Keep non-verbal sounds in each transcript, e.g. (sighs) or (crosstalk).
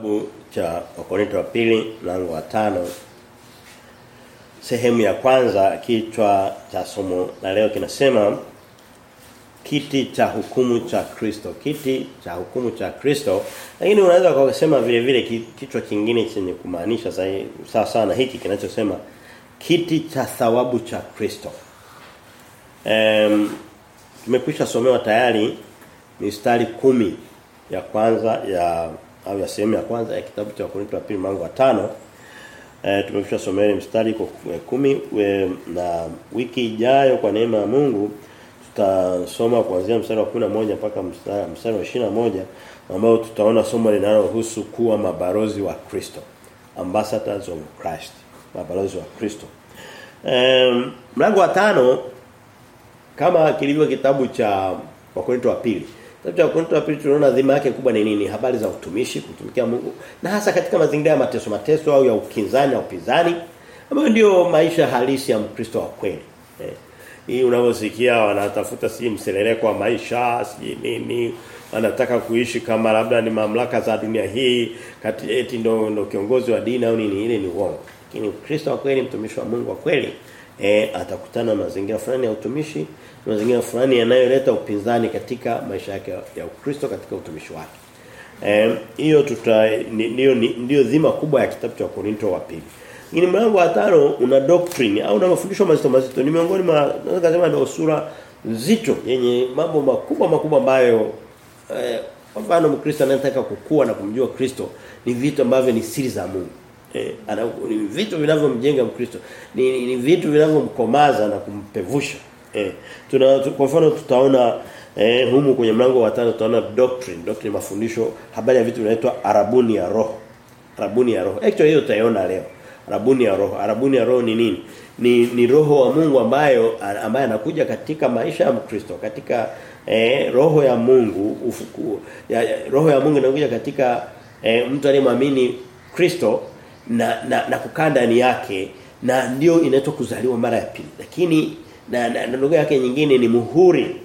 Kitabu cha Wakorintho wa pili mlango wa tano. Sehemu ya kwanza kichwa cha somo la leo kinasema kiti cha hukumu cha Kristo. Kiti cha hukumu cha Kristo. Lakini unaweza kusema vile vile kichwa kingine chenye kumaanisha sawa sana hiki kinachosema kiti cha thawabu cha Kristo. Um, tumekwisha somewa tayari mistari kumi ya kwanza ya au ya sehemu ya kwanza ya kitabu cha Wakorintho wa pili mlango wa tano. Eh tumekwisha somea mstari kwa kumi we, na wiki ijayo kwa neema ya Mungu tutasoma kuanzia mstari wa 11 mpaka mstari, wa 21 ambao tutaona somo linalohusu kuwa mabarozi wa Kristo ambassadors of Christ mabalozi wa Kristo. Um, mlango wa tano kama kilivyo kitabu cha Wakorintho wa pili Kitabu cha wa pili tunaona dhima yake kubwa ni nini? Habari za utumishi, kutumikia Mungu na hasa katika mazingira ya mateso mateso au ya ukinzani au upinzani ambayo ndio maisha halisi ya Mkristo wa kweli. Eh. Hii unavyosikia wanatafuta si mseleleko wa maisha, si nini, wanataka kuishi kama labda ni mamlaka za dunia hii, kati eti ndo, ndo kiongozi wa dini au nini ile ni uongo. Lakini Mkristo wa kweli, mtumishi wa Mungu wa kweli, eh atakutana na mazingira fulani ya utumishi mazingira fulani yanayoleta upinzani katika maisha yake ya Ukristo katika utumishi wake. Hiyo tuta ndio ndio dhima kubwa ya kitabu cha Korinto wa pili. Lakini mlango wa tano una doctrine au una mafundisho mazito mazito. Ni miongoni mwa naweza kusema ndio sura nzito yenye mambo makubwa makubwa ambayo eh kwa mfano Mkristo anataka kukua na kumjua Kristo ni vitu ambavyo ni siri za Mungu. Eh, ana, ni vitu vinavyomjenga Mkristo. Ni, ni vitu vinavyomkomaza na kumpevusha. Eh, tuna kwa mfano tutaona eh, humu kwenye mlango wa tano tutaona doctrine, doctrine mafundisho habari ya vitu vinaitwa arabuni ya roho. Arabuni ya roho. Actually hiyo tutaiona leo. Arabuni ya roho. Arabuni ya roho ni nini? Ni ni roho wa Mungu ambayo ambaye anakuja katika maisha ya Mkristo, katika eh, roho ya Mungu ufuku, ya, ya, roho ya Mungu inakuja katika eh, mtu aliyemwamini Kristo na na, na kukaa ndani yake na ndio inaitwa kuzaliwa mara ya pili. Lakini na, na, na lugha yake nyingine ni muhuri.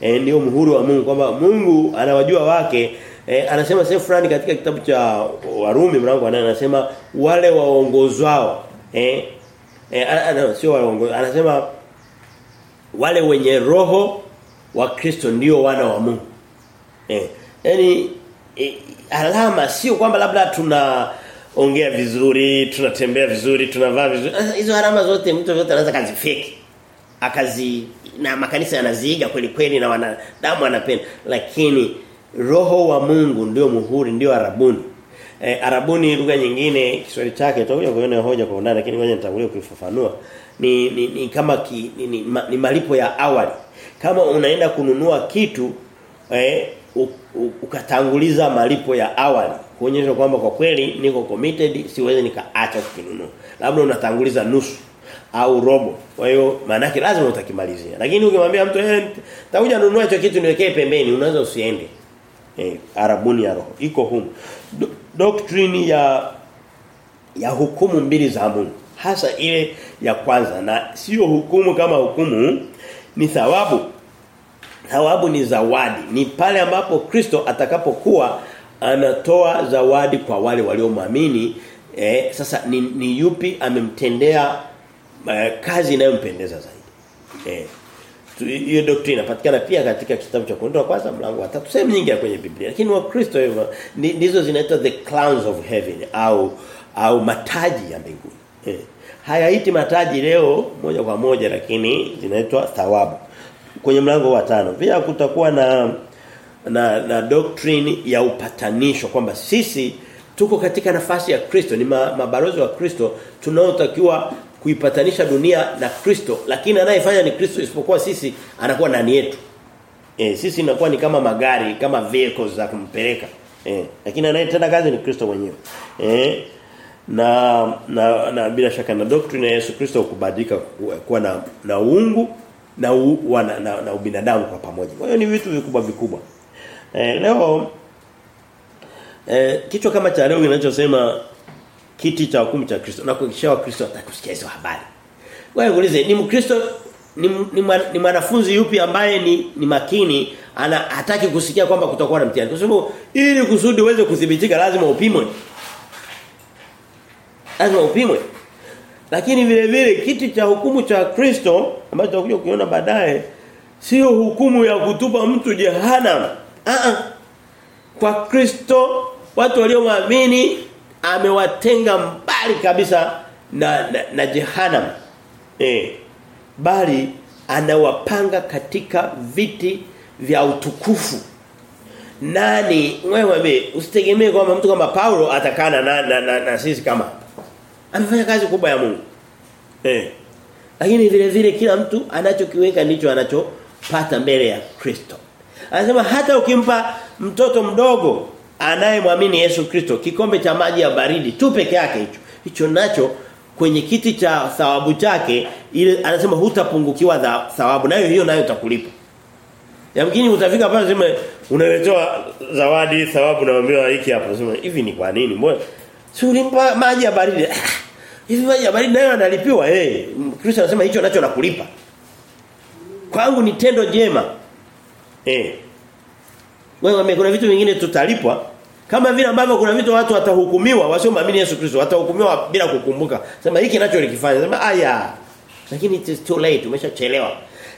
E, ndio muhuri wa Mungu kwamba Mungu anawajua wake. E, anasema sehemu fulani katika kitabu cha Warumi mlango 8 anasema wale waongozwao. Eh e, ana, sio waongozwao anasema wale wenye roho wa Kristo ndio wana wa Mungu. Eh yani e, alama sio kwamba labda tuna ongea vizuri tunatembea vizuri tunavaa vizuri. Hizo alama zote mtu yote anaweza kazifeki akazi na makanisa yanaziiga kweli kweli na wanadamu wanapenda. Lakini roho wa Mungu ndio muhuri ndio arabuni. E, arabuni lugha nyingine Kiswahili chake tutakuja kuona hoja kwa undani lakini ngoja nitangulie kuifafanua. Ni, ni, ni kama ki, ni, ni, ma, ni malipo ya awali. Kama unaenda kununua kitu eh, ukatanguliza malipo ya awali kuonyesha kwamba kwa kweli niko committed siwezi nikaacha kukinunua. Labda unatanguliza nusu au robo. Kwa hiyo maana yake lazima utakimalizia. Lakini ukimwambia mtu eh takuja nunua hicho kitu niwekee pembeni unaweza usiende. Eh arabuni ya roho iko humu. Do, doctrine ya ya hukumu mbili za Mungu. Hasa ile ya kwanza na sio hukumu kama hukumu ni thawabu. Thawabu ni zawadi. Ni pale ambapo Kristo atakapokuwa anatoa zawadi kwa wale waliomwamini eh sasa ni, ni yupi amemtendea kazi inayompendeza zaidi. Eh. Hiyo doctrine inapatikana pia katika kitabu cha Korinto kwanza mlango wa 3 sehemu nyingi ya kwenye Biblia. Lakini wa Kristo ndizo zinaitwa the crowns of heaven au au mataji ya mbinguni. Eh. Hayaiti mataji leo moja kwa moja lakini zinaitwa thawabu. Kwenye mlango wa tano pia kutakuwa na na na doctrine ya upatanisho kwamba sisi tuko katika nafasi ya Kristo ni ma, mabalozi wa Kristo tunaotakiwa kuipatanisha dunia na Kristo lakini anayefanya ni Kristo isipokuwa sisi anakuwa ndani yetu. E, sisi inakuwa ni kama magari kama vehicles za kumpeleka. E, lakini anayetenda kazi ni Kristo mwenyewe. E, na na, na bila shaka na doctrine ya Yesu Kristo kubadilika kuwa na na uungu na, u, na, na, na ubinadamu kwa pamoja. Kwa hiyo ni vitu vikubwa vikubwa. E, leo e, kichwa kama cha leo kinachosema kiti cha hukumu cha Kristo na kuhakikisha wa Kristo atakusikia hizo habari. Wewe uulize ni Mkristo ni, ni, mwanafunzi yupi ambaye ni, ni makini ana hataki kusikia kwamba kutakuwa na mtihani? Kwa sababu ili kusudi uweze kudhibitika lazima upimwe. Lazima upimwe. Lakini vile vile kiti cha hukumu cha Kristo ambacho tutakuja kukiona baadaye sio hukumu ya kutupa mtu jehanamu. Ah. Kwa Kristo watu waliomwamini amewatenga mbali kabisa na na, na jehanamu eh bali anawapanga katika viti vya utukufu. Nani? Wewe usitegemee kwamba mtu kama Paulo atakana na, na, na, na sisi kama amefanya kazi kubwa ya Mungu. Eh lakini vile vile kila mtu anachokiweka ndicho anachopata mbele ya Kristo. Anasema hata ukimpa mtoto mdogo anayemwamini Yesu Kristo kikombe cha maji ya baridi tu peke yake hicho hicho nacho kwenye kiti cha thawabu chake ile anasema hutapungukiwa thawabu nayo hiyo nayo utakulipa Yamkini utafika pale sema unaletewa zawadi thawabu naambiwa hiki hapo. Sema hivi ni kwa nini? Mbona ulimpa maji ya baridi? (laughs) Hivi maji ya baridi nayo analipiwa eh hey, Kristo anasema hicho nacho nakulipa. Kwangu ni tendo jema. Eh wewe kuna vitu vingine tutalipwa kama vile ambavyo kuna vitu watu watahukumiwa wasioamini Yesu Kristo watahukumiwa bila kukumbuka. Sema hiki nacho likifanya. Sema aya. Lakini it is too late umeshachelewa.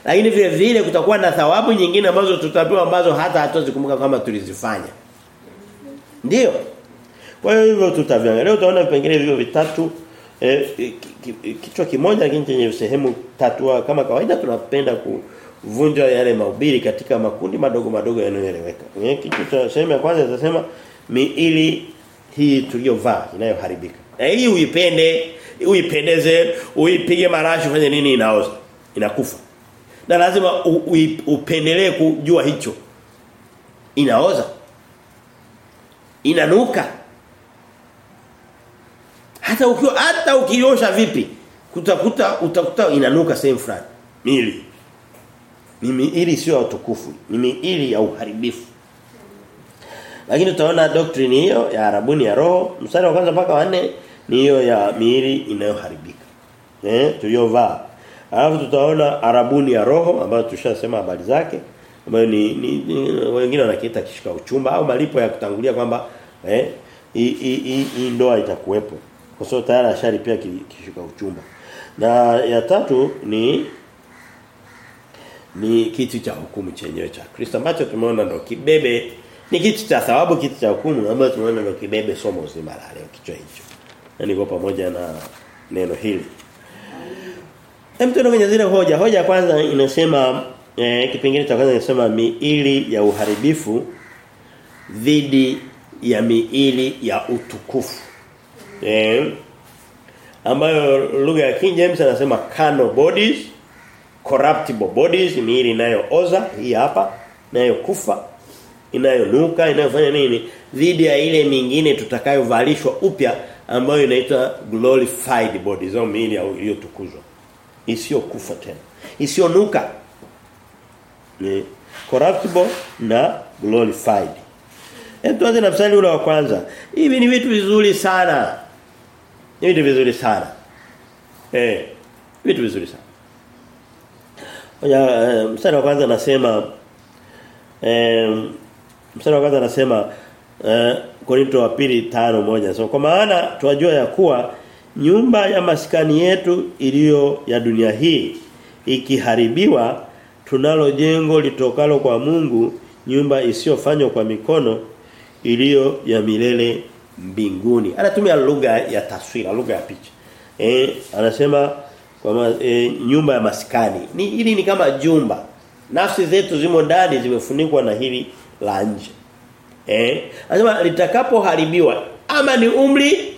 Lakini vile vile kutakuwa na thawabu nyingine ambazo tutapewa ambazo hata hatuzikumbuka kama tulizifanya. Ndiyo. Kwa hiyo hivyo tutaviangalia. Leo utaona vipengele hivyo vitatu eh, kichwa kimoja lakini chenye sehemu tatu kama kawaida tunapenda kuvunja yale mahubiri katika makundi madogo madogo yanayoeleweka. Eh, kichwa cha sehemu ya kwanza itasema miili hii tuliyovaa inayoharibika. Na hii uipende, uipendeze, uipige marashi ufanye nini inaoza. Inakufa. Na lazima upendelee kujua hicho. Inaoza. Inanuka. Hata ukiwa hata ukiosha vipi kutakuta utakuta inanuka sehemu fulani. Mili. Mimi ili sio utukufu, mimi ili ya uharibifu. Lakini tutaona doctrine hiyo ya arabuni ya roho, mstari wa kwanza mpaka wa 4 ni hiyo ya miili inayoharibika. Eh, tuliyovaa. Alafu tutaona arabuni ya roho ambayo tushasema habari zake ambayo ni, ni, ni wengine wanakiita kishika uchumba au malipo ya kutangulia kwamba eh hii ndoa itakuwepo. Kwa sababu tayari ashalipia kishika uchumba. Na ya tatu ni ni kitu cha hukumu chenyewe cha Kristo ambacho tumeona ndo kibebe ni kitu cha thawabu kitu cha hukumu ambacho tunaona ndio kibebe somo zima la leo kichwa hicho. Na niko pamoja na neno hili. Hem kwenye zile hoja. Hoja kwanza inasema eh, kipengele cha kwanza inasema miili ya uharibifu dhidi ya miili ya utukufu. Eh, ambayo lugha ya King James anasema carnal bodies corruptible bodies miili inayooza hii hapa inayokufa inayonuka inayofanya nini dhidi ya ile mingine tutakayovalishwa upya ambayo inaitwa glorified bodies au miili iliyotukuzwa isiyokufa tena isiyonuka ni corruptible na glorified Hebu tuanze na mstari ule wa kwanza. Hivi ni vitu vizuri sana. hivi Ni vizuri sana. Eh, vitu vizuri sana. Oja uh, mstari wa kwanza nasema eh mstari wa kwanza anasema eh Korinto wa pili tano moja So kwa maana tunajua ya kuwa nyumba ya maskani yetu iliyo ya dunia hii ikiharibiwa tunalo jengo litokalo kwa Mungu nyumba isiyofanywa kwa mikono iliyo ya milele mbinguni. Anatumia lugha ya taswira, lugha ya picha. Eh anasema kwa e, nyumba ya maskani. Ni hili ni kama jumba. Nafsi zetu zimo ndani zimefunikwa na hili la nje. Eh anasema litakapoharibiwa ama ni umri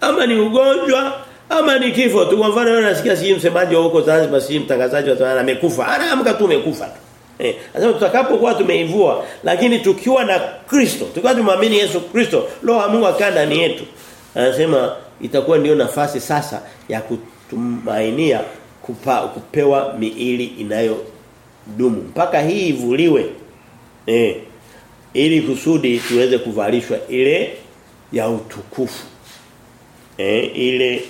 ama ni ugonjwa ama ni kifo tu kwa mfano wewe unasikia si msemaji huko Zanzibar si mtangazaji wa Tanzania amekufa anaamka tu amekufa Eh, anasema tutakapokuwa tumeivua lakini tukiwa na Kristo, tukiwa tumwamini Yesu Kristo, roho Mungu akaa ndani yetu. Anasema itakuwa ndio nafasi sasa ya kutumainia kupa, kupewa miili inayo dumu. Mpaka hii ivuliwe. Eh. Ili kusudi tuweze kuvalishwa ile ya utukufu. Eh, ile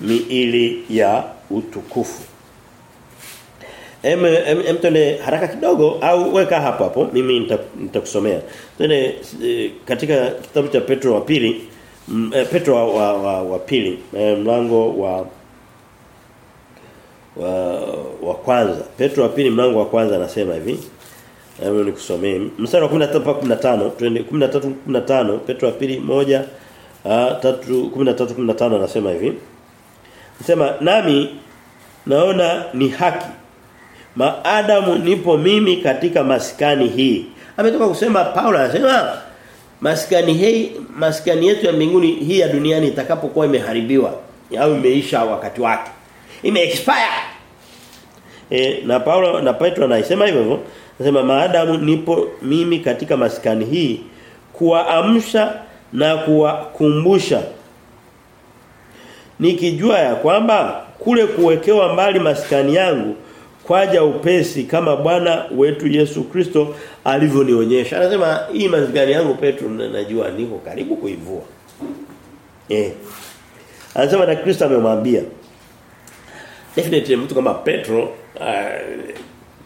miili ya utukufu. Em em, em tole haraka kidogo au weka hapo hapo mimi nitakusomea. Twende e, katika kitabu cha Petro wa pili e, Petro wa, wa, wa, wa pili e, mlango wa wa wa kwanza. Petro wa pili mlango wa kwanza anasema hivi. Hebu nikusomee. Mstari wa 13 mpaka 15, twende 13 15, Petro wa pili moja uh, 3 13 15 anasema hivi. Anasema nami naona ni haki maadamu nipo mimi katika maskani hii. Ametoka kusema Paulo anasema maskani hii maskani yetu ya mbinguni hii ya duniani itakapokuwa imeharibiwa au imeisha wakati wake. Ime expire. E, na Paulo na Petro anasema hivyo hivyo. Anasema maadamu nipo mimi katika maskani hii kuwaamsha na kuwakumbusha nikijua ya kwamba kule kuwekewa mbali maskani yangu kwaja upesi kama Bwana wetu Yesu Kristo alivyonionyesha. Anasema hii maskani yangu Petro najua niko karibu kuivua. Eh. Anasema na Kristo amemwambia. Definitely mtu kama Petro uh,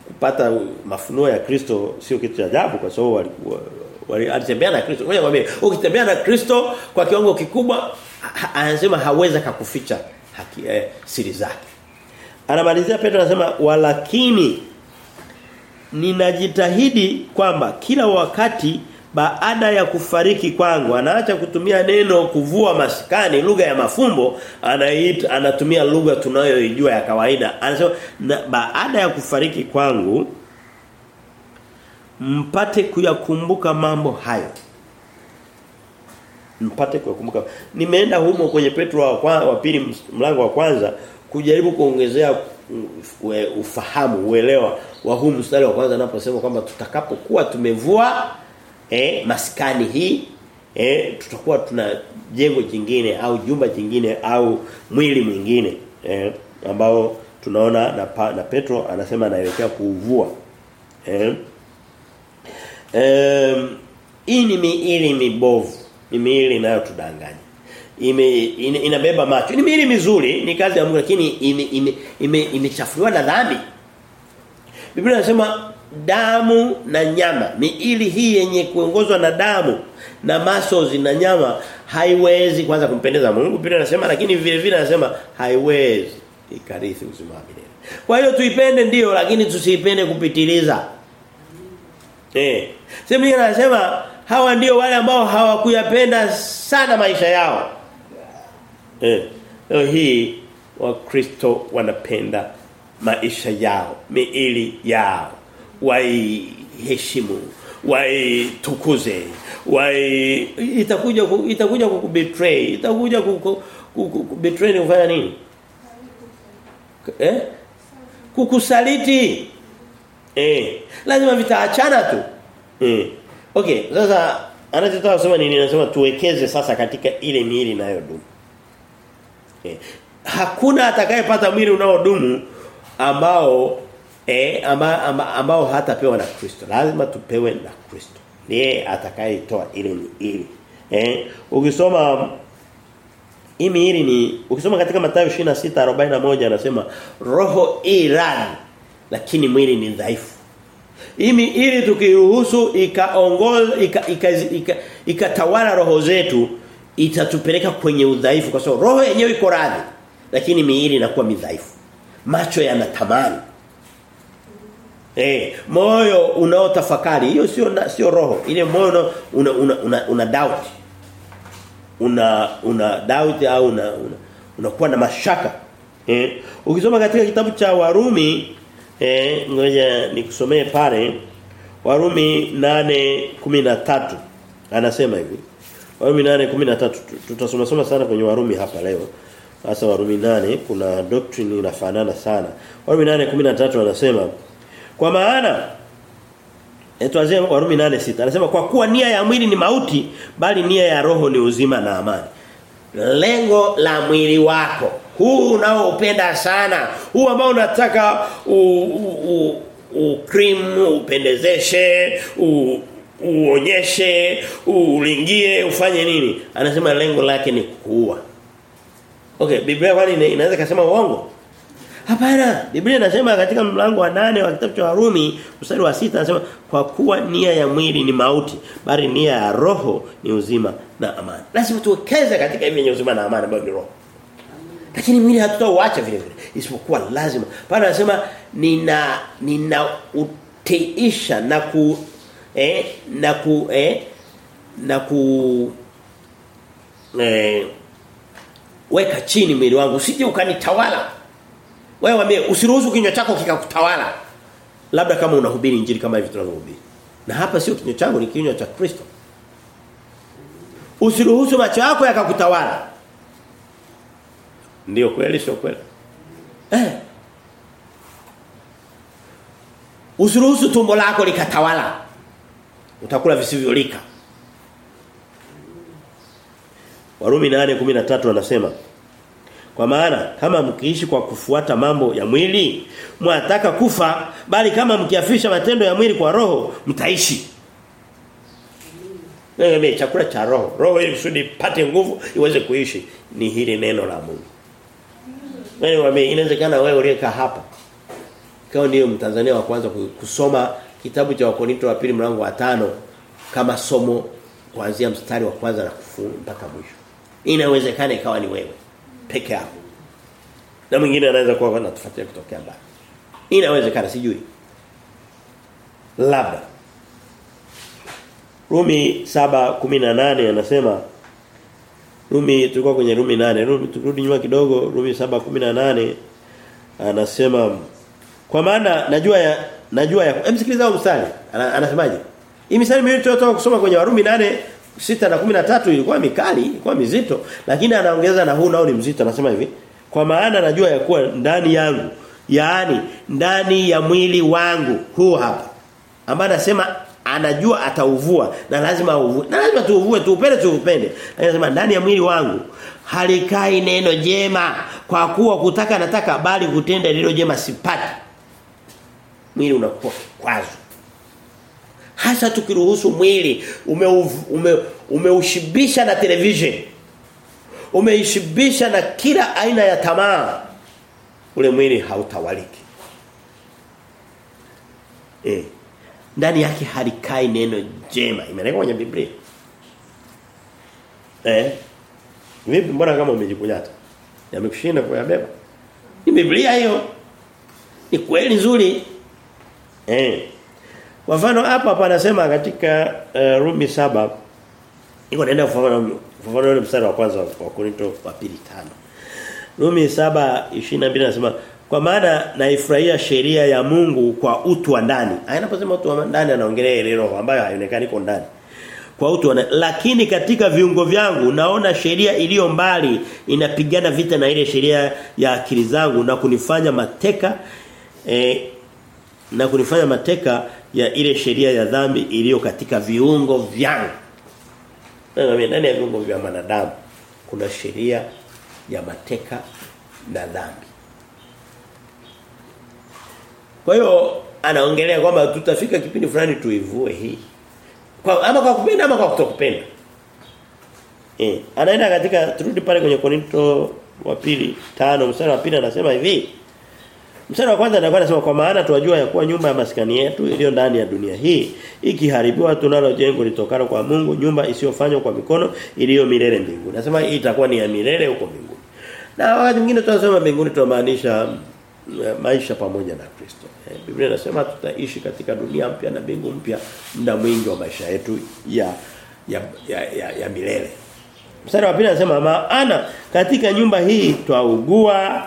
kupata mafunuo ya Kristo sio kitu cha ajabu kwa sababu walikuwa wali, alitembea na Kristo. Ngoja nikwambie, ukitembea na Kristo kwa kiwango kikubwa ha, anasema haweza kukuficha haki eh, siri zake. Anamalizia Petro anasema walakini ninajitahidi kwamba kila wakati baada ya kufariki kwangu anaacha kutumia neno kuvua maskani lugha ya mafumbo anaita anatumia lugha tunayoijua ya kawaida. Anasema na, baada ya kufariki kwangu mpate kuyakumbuka mambo hayo. Mpate kuyakumbuka. Nimeenda humo kwenye Petro wa, wa pili mlango wa kwanza kujaribu kuongezea ufahamu uelewa wa huu mstari wa kwanza anaposema kwamba tutakapokuwa tumevua eh maskani hii eh tutakuwa tuna jengo jingine au jumba jingine au mwili mwingine eh ambao tunaona na, pa, na Petro anasema anaelekea kuuvua. Eh Um, hii ni miili mibovu ni miili inayotudanganya. Ime ina, inabeba macho. Ni miili mizuri ni kazi ya Mungu lakini imechafuliwa ime, ime, ime na dhambi. Biblia inasema damu na nyama. Miili hii yenye kuongozwa na damu na muscles na nyama haiwezi kwanza kumpendeza Mungu. Biblia inasema lakini vile vile anasema haiwezi ikarithi uzima wa milele. Kwa hiyo tuipende ndio lakini tusiipende kupitiliza. Eh. Sema anasema hawa ndio wale ambao hawakuyapenda sana maisha yao. Eh. Leo hii wakristo wanapenda maisha yao miili yao waiheshimu waitukuze wai itakuja itakuja kukubetray itakuja kukubetray ni kufanya nini? Eh? Kukusaliti. Eh lazima vitaachana tu. Eh okay sasa anachotaka kusema nini? Anasema tuwekeze sasa katika ile miili inayodumu. Eh hakuna atakayepata mwili unaodumu ambao eh amba, amba, ambao hatapewa na Kristo. Lazima tupewe na Kristo. Ndiye atakayetoa ile ni ili. Eh ukisoma imi ili ni ukisoma katika Mathayo 26:41 anasema roho irani lakini mwili ni dhaifu. Imi ili tukiruhusu ikaongoza ikatawala ika, ika, ika roho zetu itatupeleka kwenye udhaifu kwa sababu roho yenyewe iko radhi lakini miili inakuwa midhaifu. Macho yanatamani Eh, moyo unaotafakari hiyo sio sio roho. Ile moyo una una, una, una doubt. Una una doubt au una unakuwa una na mashaka. Eh, ukisoma katika kitabu cha Warumi eh ngoja nikusomee pale Warumi 8:13 anasema hivi. Warumi 8:13 tutasoma soma sana kwenye Warumi hapa leo. Sasa Warumi 8 kuna doctrine inafanana sana. Warumi 8:13 anasema kwa maana Tuanzie Warumi 8:6. Anasema kwa kuwa nia ya mwili ni mauti bali nia ya roho ni uzima na amani. Lengo la mwili wako huu unaoupenda sana, huu ambao unataka u, u, u, cream upendezeshe, u, uonyeshe, ulingie, ufanye nini? Anasema lengo lake ni kuua. Okay, Biblia kwani inaweza kusema uongo? Hapana, Biblia inasema katika mlango wa nane wa kitabu cha Warumi mstari wa sita anasema kwa kuwa nia ya mwili ni mauti, bali nia ya roho ni uzima na amani. Lazima tuwekeze katika hivi uzima na amani ambayo ni roho. Lakini mwili hatutauacha vile vile. Isipokuwa lazima. Pana anasema nina nina utiisha na ku eh na ku eh na ku eh weka chini mwili wangu usije ukanitawala. Wewe waambie usiruhusu kinywa chako kikakutawala. Labda kama unahubiri injili kama hivi tunavyohubiri. Na hapa sio kinywa changu ni kinywa cha Kristo. Usiruhusu macho yako yakakutawala. Ndiyo kweli sio kweli? Eh. Usiruhusu tumbo lako likatawala. Utakula visivyolika. Warumi 8:13 anasema kwa maana kama mkiishi kwa kufuata mambo ya mwili mwataka kufa bali kama mkiafisha matendo ya mwili kwa roho mtaishi. Wewe chakula cha roho. Roho ili kusudi pate nguvu iweze kuishi ni hili neno la Mungu. Wewe wame inawezekana wewe uliyeka hapa. Kao ndio Mtanzania wa kwanza kusoma kitabu cha Wakorinto wa pili mlango wa tano kama somo kuanzia mstari wa kwanza na kufunga mpaka mwisho. Inawezekana ikawa ni wewe peke yao. Na mwingine anaweza kuwa anatufuatia kutokea mbali. Inawezekana sijui. Labda. Rumi 7:18 anasema Rumi tulikuwa kwenye Rumi 8. Rumi turudi nyuma kidogo Rumi 7:18 anasema kwa maana najua ya najua ya Hebu sikiliza mstari anasemaje? Hii misali mimi tunatoka kusoma kwenye Warumi 8 sita na 13 ilikuwa mikali, ilikuwa mizito, lakini anaongeza na huu nao ni mzito anasema hivi. Kwa maana najua ya kuwa ndani yangu, yaani ndani ya mwili wangu huu hapa. Ambaye anasema anajua atauvua na lazima auvue. Na lazima tuuvue, tuupende tuupende. Anasema ndani ya mwili wangu halikai neno jema kwa kuwa kutaka nataka bali kutenda lilo jema sipati. Mwili unakuwa kwazo hasa tukiruhusu mwili umeushibisha ume, ume na television. Umeishibisha na kila aina ya tamaa. Ule mwili hautawaliki. Eh ndani yake halikai neno jema. Imeandikwa kwenye Biblia. Eh vipi mbona kama umejikunyata yamekushinda kuyabeba ni Biblia hiyo. Ni kweli nzuri. Eh kwa mfano hapa hapa anasema katika uh, Rumi saba iko naenda kufafanua kufafanua ule mstari wa kwanza wa Korinto wa pili tano. Rumi 7:22 anasema kwa maana naifurahia sheria ya Mungu kwa utu wa ndani. Anaposema utu wa ndani anaongelea ile roho ambayo haionekani kwa ndani. Kwa utu wa ndani. Lakini katika viungo vyangu naona sheria iliyo mbali inapigana vita na ile sheria ya akili zangu na kunifanya mateka eh, na kunifanya mateka ya ile sheria ya dhambi iliyo katika viungo vyangu. Ndani ya viungo vya mwanadamu kuna sheria ya mateka na dhambi. Kwa hiyo anaongelea kwamba tutafika kipindi fulani tuivue hii. Kwa ama kwa kupenda ama kwa kutokupenda. Eh, anaenda katika turudi pale kwenye Korinto wa pili mstari wa pili anasema hivi. Mstari wa kwanza anakuwa anasema kwa maana tuwajua ya kuwa nyumba ya maskani yetu iliyo ndani ya dunia hii ikiharibiwa tunalo jengo litokalo kwa Mungu nyumba isiyofanywa kwa mikono iliyo milele mbinguni. Nasema hii itakuwa ni ya milele huko mbinguni. Na wakati mwingine tunasema mbinguni tunamaanisha maisha pamoja na Kristo. Eh, Biblia inasema tutaishi katika dunia mpya na mbingu mpya muda mwingi wa maisha yetu ya ya ya, ya, ya milele. Mstari wa pili anasema maana katika nyumba hii twaugua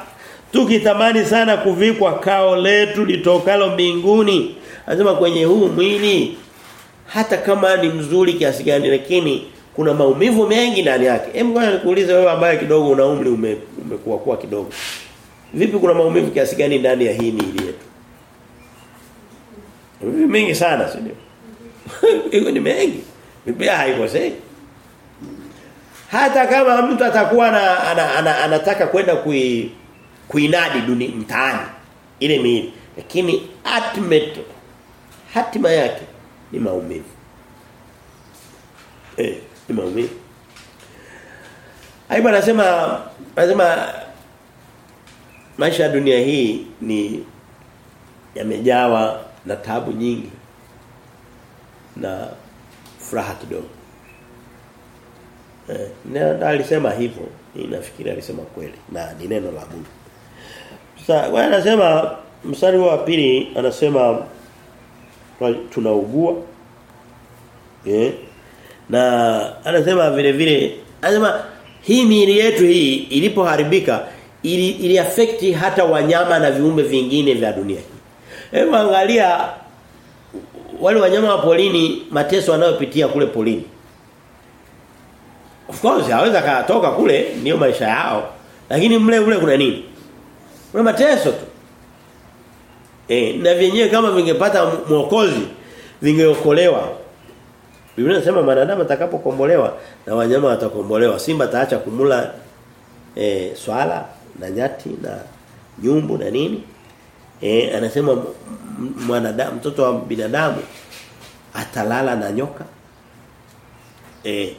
tukitamani sana kuvikwa kao letu litokalo mbinguni. Anasema kwenye huu mwili hata kama ni mzuri kiasi gani lakini kuna maumivu mengi ndani yake. Hebu ngoja nikuulize wewe ambaye kidogo una umri ume, umekuwa kuwa kidogo. Vipi kuna maumivu kiasi gani ndani ya hii miili yetu? Maumivu mengi sana, si ndio? (laughs) Iko ni mengi. Biblia haikosei. Hata kama mtu atakuwa na, ana, ana, anataka kwenda kui kuinadi dunia mtaani ile miili lakini ultimate hatima yake ni maumivu. Eh, ni maumivu. Aibu anasema anasema maisha ya dunia hii ni yamejawa na tabu nyingi na furaha kidogo. Eh, na alisema hivyo, ninafikiri alisema kweli na ni neno la Mungu. Sasa anasema mstari wa pili anasema tunaugua. Eh? Na anasema vile vile anasema hii miili yetu hii ilipoharibika ili, ili affect hata wanyama na viumbe vingine vya dunia hii. Hebu angalia wale wanyama wa polini mateso wanayopitia kule polini. Of course haweza katoka kule ndio maisha yao. Lakini mle ule kuna nini? Kuna mateso tu. E, na vyenyewe kama vingepata mwokozi vingeokolewa. Biblia inasema mwanadamu atakapokombolewa na wanyama watakombolewa. Simba taacha kumula e, swala na nyati na nyumbu na nini? E, anasema mwanadamu mtoto wa binadamu atalala na nyoka. E,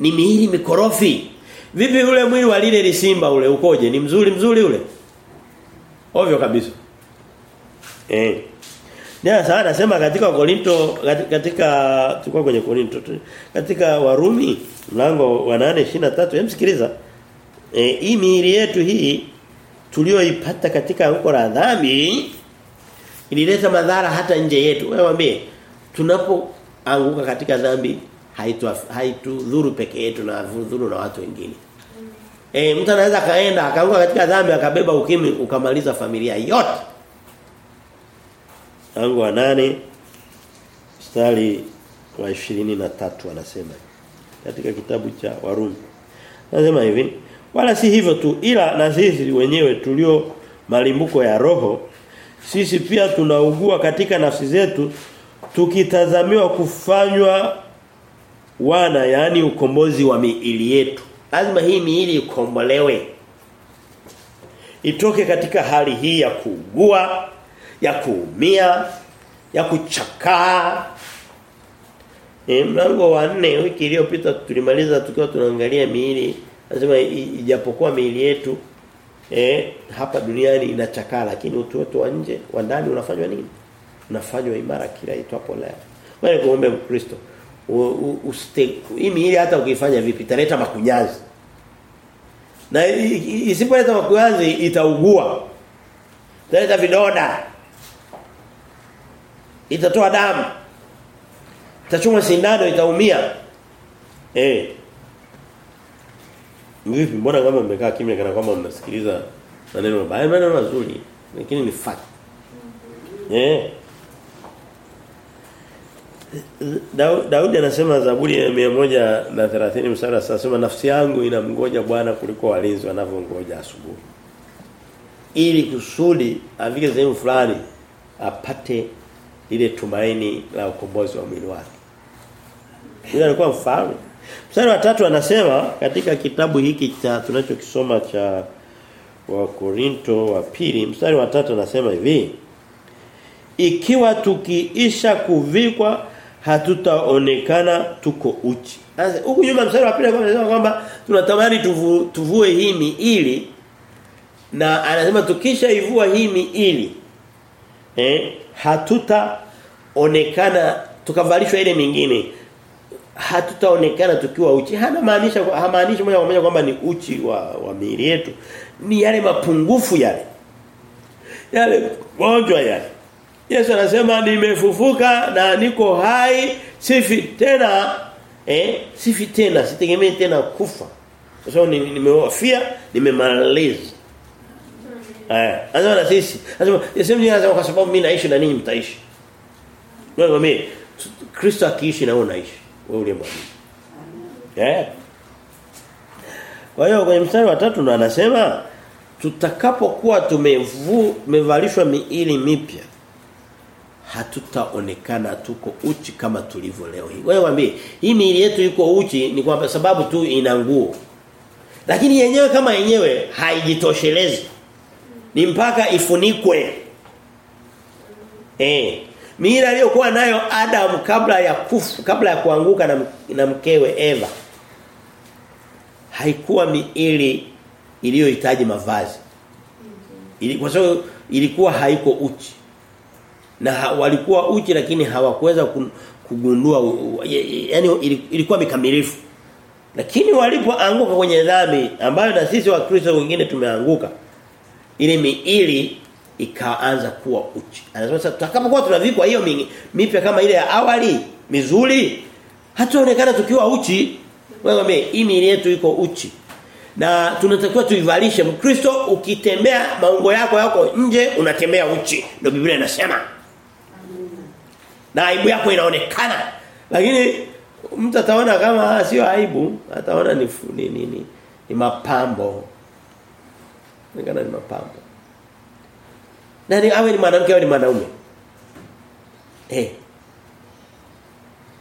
ni miili mikorofi. Vipi ule mwili wa lile simba ule ukoje? Ni mzuri mzuri ule? Ovyo kabisa. Eh. Ndio sasa anasema katika Korinto katika tulikuwa kwenye Korinto katika Warumi mlango wa 8:23 hem sikiliza. Eh hii miili yetu hii tulioipata katika huko la dhambi ilileta madhara hata nje yetu. Wewe tunapo tunapoanguka katika dhambi haitu haitudhuru peke yetu na dhuru na watu wengine. Eh mtu anaweza kaenda akaanguka katika dhambi akabeba ukimi ukamaliza familia yote. Tangu wa nane mstari wa 23 anasema katika kitabu cha Warumi. Anasema hivi, wala si hivyo tu ila na sisi wenyewe tulio malimbuko ya roho sisi pia tunaugua katika nafsi zetu tukitazamiwa kufanywa wana yani ukombozi wa miili yetu. Lazima hii miili ikombolewe. Itoke katika hali hii ya kuugua, ya kuumia, ya kuchakaa. E, mlango wa nne wiki iliyopita tulimaliza tukiwa tunaangalia miili. Nasema ijapokuwa miili yetu eh hapa duniani inachakaa lakini utu wetu wa nje wa ndani unafanywa nini? Unafanywa imara kila itwapo leo. Wewe kuombe Mkristo usite hata ukifanya vipi italeta makunyazi. Na isipoleta makunyazi itaugua. Italeta vidonda. Itatoa damu. itachuma sindano itaumia. Eh. Vipi mbona kama mmekaa kimya kana kwamba mnasikiliza maneno mabaya maneno mazuri lakini ni fact. Eh. Daudi anasema Zaburi ya 130 mstari anasema nafsi yangu inamngoja Bwana kuliko walinzi wanavyongoja asubuhi. Ili kusudi afike sehemu fulani apate ile tumaini la ukombozi wa mwili wake. Yule alikuwa mfalme. Mstari wa tatu anasema katika kitabu hiki cha tunachokisoma cha wa Korinto wa pili mstari wa tatu anasema hivi ikiwa tukiisha kuvikwa hatutaonekana tuko uchi. Sasa huku nyuma mstari wa pili kwamba tunatamani tuvu, tuvue himi ili na anasema tukisha ivua himi ili eh hatutaonekana tukavalishwa ile mingine hatutaonekana tukiwa uchi. Hana maanisha hamaanishi moja kwa moja kwamba ni uchi wa wa miili yetu. Ni yale mapungufu yale. Yale gonjwa yale. Yesu anasema nimefufuka na niko hai sifi tena eh sifi tena sitegemei tena kufa. Kwa sababu nimewafia nimemaliza. Eh, anasema na sisi. Anasema Yesu anasema kwa sababu mimi naishi na ninyi mtaishi. Wewe mimi Kristo akiishi na wewe unaishi. Wewe uliyemwamini. Eh. Kwa hiyo kwenye mstari wa tatu ndo anasema tutakapokuwa tumevalishwa miili mipya hatutaonekana tuko uchi kama tulivyo leo hii. Wewe waambie, hii miili yetu iko uchi ni kwa sababu tu ina nguo. Lakini yenyewe kama yenyewe haijitoshelezi. Ni mpaka ifunikwe. Eh. Miili aliyokuwa nayo Adam kabla ya kufu, kabla ya kuanguka na, na mkewe Eva. Haikuwa miili iliyohitaji mavazi. Ili, kwa sababu ilikuwa haiko uchi. Na walikuwa uchi lakini hawakuweza kugundua yani ilikuwa mikamilifu. Lakini walipoanguka kwenye dhambi ambayo na sisi wa Kristo wengine tumeanguka ile miili ikaanza kuwa uchi. Anasema sasa tutakapokuwa tunavikwa hiyo mipya kama ile ya awali mizuri hataonekana tukiwa uchi. Wewe hii miili yetu iko uchi. Na tunatakiwa tuivalishe Mkristo ukitembea maungo yako yako nje unatembea uchi. Ndio Biblia inasema. Na aibu yako inaonekana. Lakini mtu ataona kama sio aibu, ataona ni ni, ni, ni, ni mapambo. Nikana ni mapambo. Na ni awe ni mwanamke au ni mwanaume? Eh.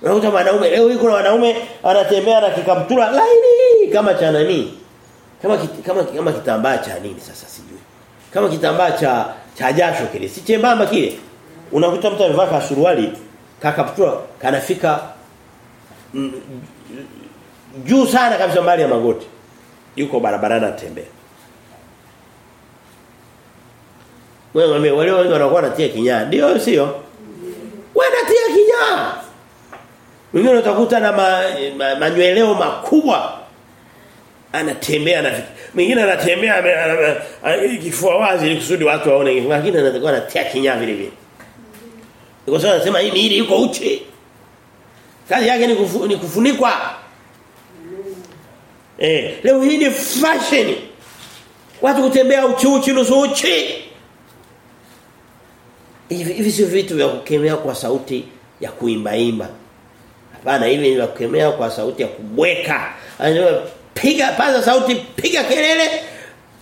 Unakuta mwanaume leo yuko na wanaume anatembea na kikamtura laini kama cha nani? Kama kama kama kitambaa cha nini sasa sijui. Kama kitambaa cha cha jasho kile. Si chembamba kile. Unakuta mtu amevaa kasuruali kakaptura kanafika juu sana kabisa mbali ya magoti. Yuko barabarani atembea Wewe wale wale wengi wanakuwa wanatia kinyaa. Ndio sio? Wewe unatia kinyaa. Wengine utakuta na ma, ma, manyweleo makubwa. Anatembea na mwingine anatembea kifua wazi ili kusudi watu waone lakini anatakuwa anatia kinyaa vile vile. Kwa sababu anasema hii miili iko uchi. Kazi yake ni, kufu, ni kufunikwa. Eh, leo hii ni fashion. Watu kutembea uchi uchi nusu uchi. Hivi hivi sio vitu vya kukemea kwa sauti ya kuimba imba. Hapana, hivi ni vya kukemea kwa sauti ya kubweka. Anasema piga paza sauti, piga kelele,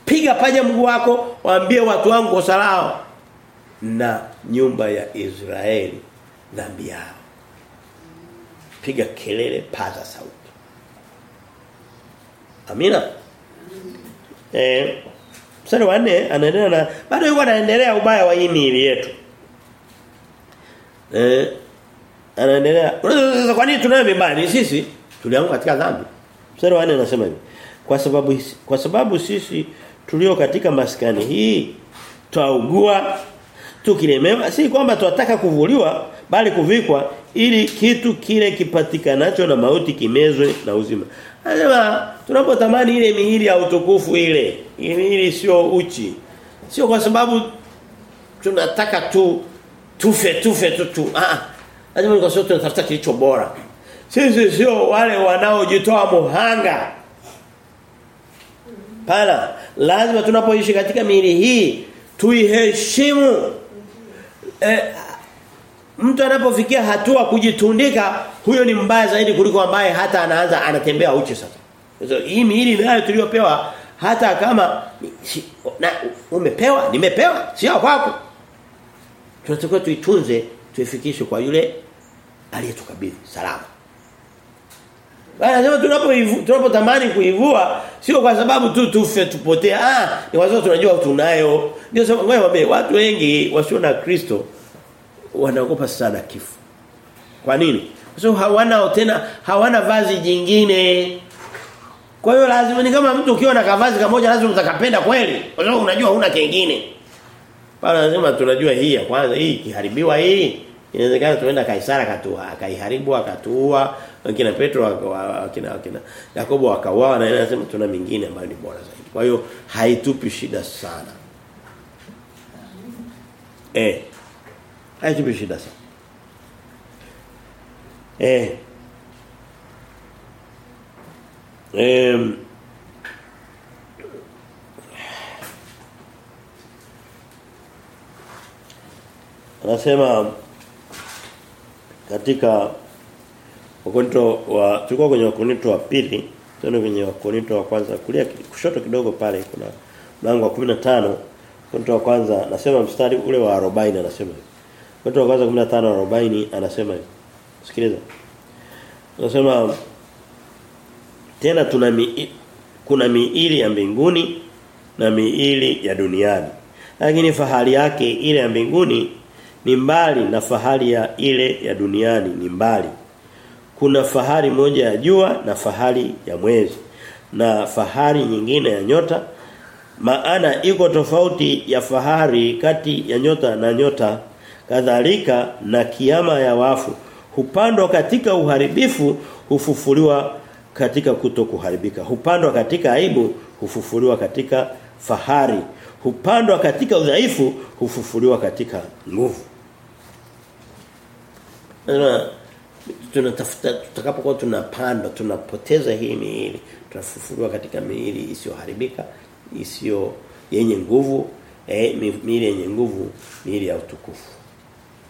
piga paja mguu wako, waambie watu wangu kosa lao na nyumba ya Israeli dhambi yao. Piga kelele, paza sauti. Amina. Eh Mstari wa 4 anaendelea na bado yuko anaendelea ubaya wa hii miili yetu. Eh anaendelea. Unaweza kwa nini tunayo mibaya? Ni sisi tulianguka katika dhambi. Mstari wa 4 anasema hivi. Kwa sababu kwa sababu sisi tulio katika maskani hii twaugua tukilemewa si kwamba tunataka kuvuliwa bali kuvikwa ili kitu kile kipatikanacho na mauti kimezwe na uzima. Anasema tunapotamani ile miili ya utukufu ile, miili sio uchi. Sio kwa sababu tunataka tu tufe tufe tu tu. Ah, lazima kwa sababu tunatafuta kilicho bora. Sisi sio wale wanaojitoa muhanga. Pana, lazima tunapoishi katika miili hii tuiheshimu. Eh, mtu anapofikia hatua kujitundika huyo ni mbaya zaidi kuliko ambaye hata anaanza anatembea uchi sasa. So, hii miili nayo tuliyopewa hata kama na, umepewa nimepewa sio kwako. Tunatakiwa tuitunze tuifikishe kwa yule aliyetukabidhi salama. Anasema tunapo tunapotamani kuivua sio kwa sababu tu tufe tupotee. Ah, ni kwa sababu tunajua tunayo. Ndio sababu ngoja mwambie watu wengi wasio na Kristo wanaogopa sana kifo. Kwa nini? Kwa sababu hawana tena hawana vazi jingine. Kwa hiyo lazima ni kama mtu ukiwa na kavazi kamoja lazima utakapenda kweli. Kwa sababu unajua huna kingine. Bana sema tunajua hii ya kwanza hii kiharibiwa hii inawezekana tuenda Kaisara katua akaiharibu akatua, wakina Petro wakina wakina Yakobo wakauawa na anasema tuna mingine ambayo ni bora zaidi. Kwa hiyo haitupi shida sana. Eh. Haitupi shida sana. Eh. Em Anasema katika Wakorinto wa tulikuwa kwenye wakonito wa pili, tena kwenye Wakorinto wa kwanza kulia kushoto kidogo pale kuna mlango wa 15 Wakorinto wa kwanza nasema mstari ule wa 40 anasema hivi. Wakorinto wa kwanza 15 40 anasema hivi. Sikiliza. Anasema tena tuna mi, kuna miili ya mbinguni na miili ya duniani. Lakini fahari yake ile ya mbinguni ni mbali na fahari ya ile ya duniani ni mbali. Kuna fahari moja ya jua na fahari ya mwezi na fahari nyingine ya nyota. Maana iko tofauti ya fahari kati ya nyota na nyota. Kadhalika na kiama ya wafu. Hupandwa katika uharibifu hufufuliwa katika kutokuharibika. Hupandwa katika aibu hufufuliwa katika fahari. Hupandwa katika udhaifu hufufuliwa katika nguvu tunatafuta tutakapokuwa tunapanda tunapoteza hii miili tunafufuliwa katika miili isiyoharibika isiyo yenye nguvu eh, miili yenye nguvu miili ya utukufu.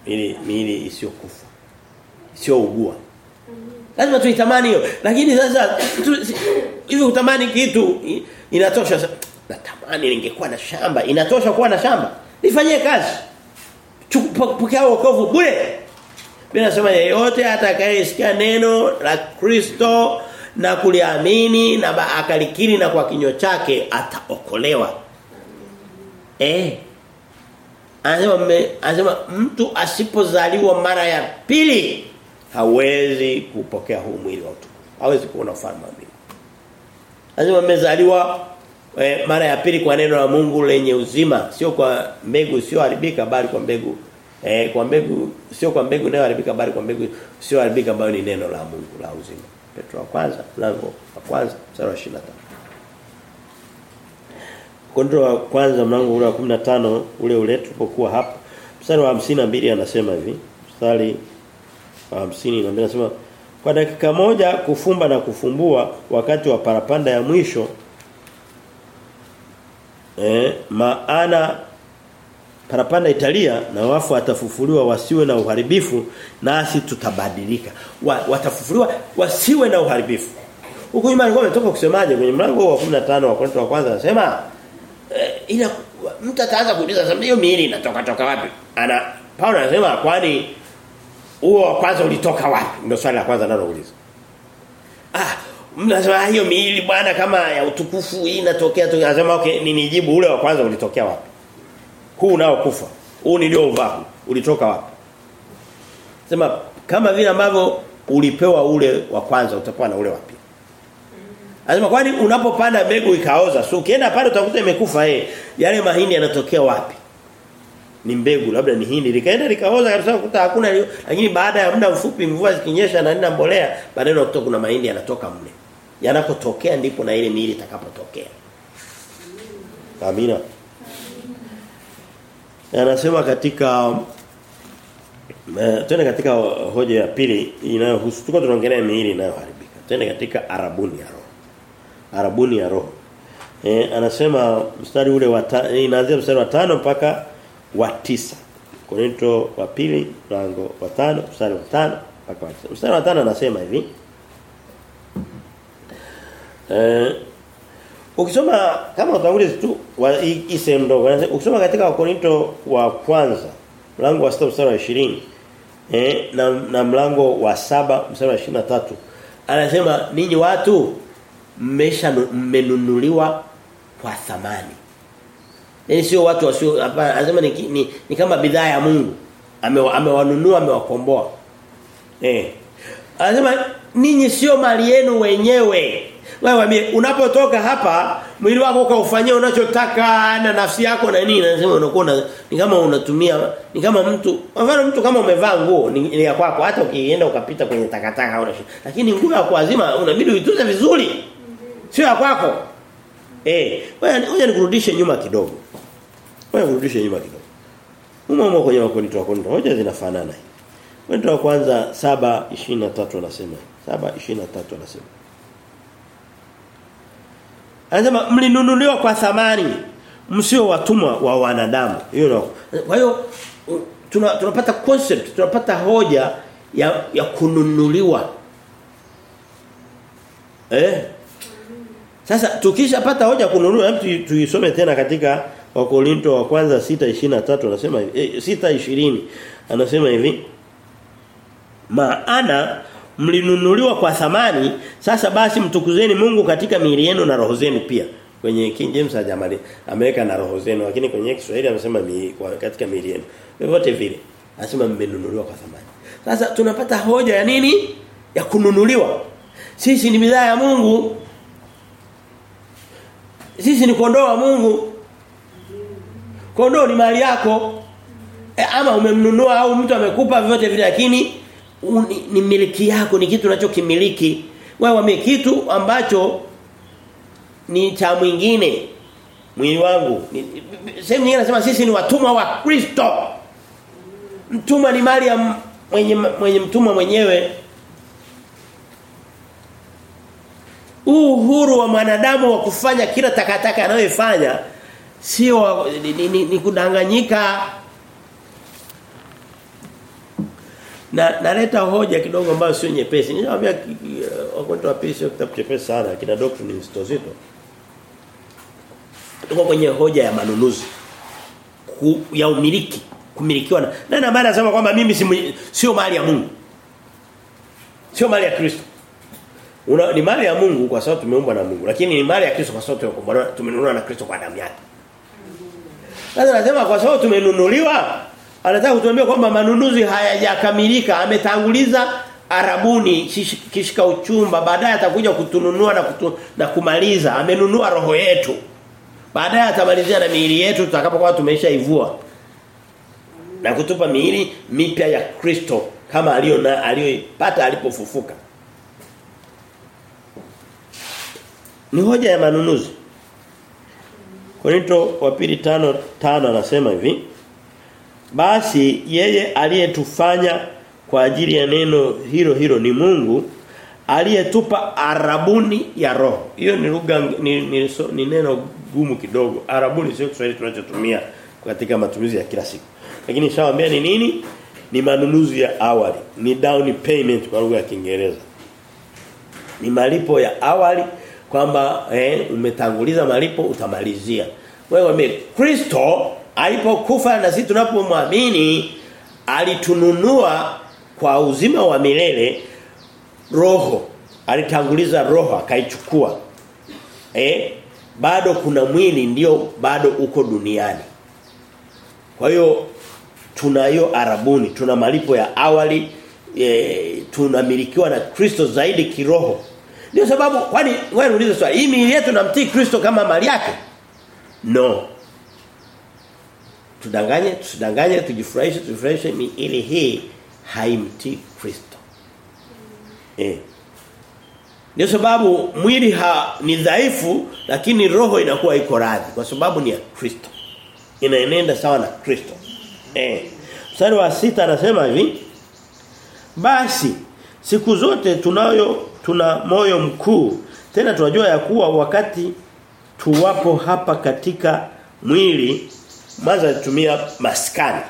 Miili miili isiyokufa isiyougua. Lazima tuitamani hiyo. Lakini sasa hivi utamani kitu inatosha natamani ningekuwa na shamba. Inatosha kuwa na shamba. Nifanyie kazi. Pokea wokovu bure Biblia inasema yeyote atakayesikia neno la Kristo na kuliamini na akalikiri na kwa kinywa chake ataokolewa. Eh. Anasema me, anasema mtu asipozaliwa mara ya pili hawezi kupokea huu mwili wa utukufu. Hawezi kuona ufalme wa mbinguni. Anasema mmezaliwa eh, mara ya pili kwa neno la Mungu lenye uzima, sio kwa mbegu sio haribika bali kwa mbegu Eh kwa mbegu sio kwa mbegu inayoharibika bali kwa mbegu sio haribika ambayo ni neno la Mungu la uzima. Petro wa kwanza mlango wa kwanza mstari wa 25. Kondro wa kwanza mlango ule wa 15 ule ule tulipokuwa hapo. Mstari wa 52 anasema hivi. Mstari wa 50 na anasema kwa dakika moja kufumba na kufumbua wakati wa parapanda ya mwisho eh maana parapanda italia na wafu watafufuliwa wasiwe na uharibifu nasi tutabadilika. Wa, watafufuliwa wasiwe na uharibifu. Huko nyuma alikuwa ametoka kusemaje? Kwenye mlango wa 15 wa Korinto wa kwanza anasema eh, ila mtu ataanza kuuliza sasa hiyo miili inatoka toka wapi? Ana Paulo anasema kwani huo wa kwanza ulitoka wapi? Ndio swali la kwanza nalouliza ah mnasema hiyo miili bwana kama ya utukufu hii inatokea tu. Anasema okay ninijibu ule wa kwanza ulitokea wapi huu nao kufa huu niliovaa ulitoka wapi sema kama vile ambavyo ulipewa ule wa kwanza utakuwa na ule wa pili Anasema kwani unapopanda mbegu ikaoza, so ukienda pale utakuta imekufa eh. Yale mahindi yanatokea wapi? Ni mbegu labda ni hindi likaenda likaoza kabisa kukuta hakuna lakini baada ya muda mfupi mvua zikinyesha na nina mbolea baadaye unakuta kuna mahindi yanatoka mle. Yanapotokea ndipo na ile miili itakapotokea. Amina. Anasema katika uh, twende katika hoja ya pili inayohusu tuko tunaongelea miili inayoharibika. Twende katika arabuni ya roho. Arabuni ya roho. E, anasema mstari ule wa inaanzia mstari wa tano mpaka wa tisa Korinto wa pili mlango wa tano mstari wa tano mpaka wa tisa Mstari wa tano anasema hivi. Eh Ukisoma kama utangulizi tu wa hii sehemu ndogo ukisoma katika Wakorinto wa kwanza mlango wa 6 mstari wa 20 eh na, na mlango wa saba mstari wa 23 anasema ninyi watu mmesha mmenunuliwa kwa thamani. Yaani sio watu wasio anasema ni, ni, ni kama bidhaa ya Mungu. Amewanunua ame amewakomboa. Eh. Anasema ninyi sio mali yenu wenyewe. Wewe waambie unapotoka hapa mwili wako ukaufanyia unachotaka na nafsi yako na nini nasema unakuwa ni kama unatumia ni kama mtu mfano mtu kama umevaa nguo ni, ya kwako hata ukienda ukapita kwenye takataka au lakini nguo ya kuazima unabidi uitunze vizuri. Sio ya kwako. Eh wewe ngoja nikurudishe nyuma kidogo. Wewe urudishe nyuma kidogo. Umo umo kwenye wako nitoa korinto hoja zinafanana. Korinto wa kwanza 7:23 anasema 7:23 anasema Anasema mlinunuliwa kwa thamani msio watumwa wa wanadamu. Hiyo ndio. Kwa hiyo tuna, tunapata concept, tunapata hoja ya ya kununuliwa. Eh? Sasa tukishapata hoja kununuliwa, hebu tuisome tena katika Wakorinto wa kwanza 6:23 anasema hivi, eh, 6:20 anasema hivi. Maana mlinunuliwa kwa thamani. Sasa basi mtukuzeni Mungu katika miili yenu na roho zenu pia. Kwenye King James hajamali ameweka na roho zenu lakini kwenye Kiswahili amesema mi, katika miili yenu. Vyovyote vile anasema mmenunuliwa kwa thamani. Sasa tunapata hoja ya nini? Ya kununuliwa. Sisi ni bidhaa ya Mungu. Sisi ni kondoo wa Mungu. Kondoo ni mali yako. E, ama umemnunua au mtu amekupa vyote vile lakini ni, ni miliki yako ni kitu unachokimiliki. Wewe wame kitu ambacho ni cha mwingine. Mwili wangu. Sehemu nyingine anasema sisi ni watumwa wa Kristo. Mtumwa ni mali ya mwenye mwenye mtumwa mwenyewe. Uhuru wa mwanadamu wa kufanya kila takataka anayoifanya sio ni, ni, ni, ni kudanganyika na naleta hoja kidogo ambayo sio nyepesi. Ninawaambia wakonto wa pili sio kitabu chepesi sana, kina doctrine nzito zito. Tuko kwenye hoja ya manunuzi. Ku, ya umiliki, kumilikiwa na. Na na maana nasema kwamba mimi si, sio mali ya Mungu. Sio mali ya Kristo. Una, ni mali ya Mungu kwa sababu tumeumbwa na Mungu, lakini ni mali ya Kristo kwa sababu tumenunua na Kristo kwa damu yake. Sasa nasema kwa sababu tumenunuliwa anataka kutuambia kwamba manunuzi hayajakamilika. Ametanguliza arabuni kishika uchumba. Baadaye atakuja kutununua na kutu, na kumaliza. Amenunua roho yetu. Baadaye atamalizia na miili yetu tutakapokuwa tumeshaivua. Na kutupa miili mipya ya Kristo kama aliyo aliyopata alipofufuka. Ni hoja ya manunuzi. Korinto wa pili tano tano anasema hivi basi yeye aliyetufanya kwa ajili ya neno hilo hilo ni Mungu aliyetupa arabuni ya roho. Hiyo ni lugha ni, ni, so, ni neno gumu kidogo. Arabuni sio Kiswahili tunachotumia katika matumizi ya kila siku. Lakini shawambia ni nini? Ni manunuzi ya awali, ni down payment kwa lugha ya Kiingereza. Ni malipo ya awali kwamba eh, umetanguliza malipo utamalizia. Wewe Kristo alipokufa na sisi tunapomwamini alitununua kwa uzima wa milele roho. Alitanguliza roho akaichukua. Eh bado kuna mwili ndio bado uko duniani. Kwa hiyo tunayo arabuni tuna malipo ya awali e, tunamilikiwa na Kristo zaidi kiroho. Ndio sababu kwani wewe niulize swali hii miili yetu namtii Kristo kama mali yake? No tudanganye tusidanganye tujifurahishe tujifurahishe ili hii haimtii Kristo. Eh. Ndio sababu mwili ha, ni dhaifu lakini roho inakuwa iko radhi kwa sababu ni ya Kristo. Inaenenda sawa na Kristo. Eh. Mstari wa sita anasema hivi basi siku zote tunayo tuna moyo mkuu. Tena tunajua ya kuwa wakati tuwapo hapa katika mwili mwanzo alitumia maskani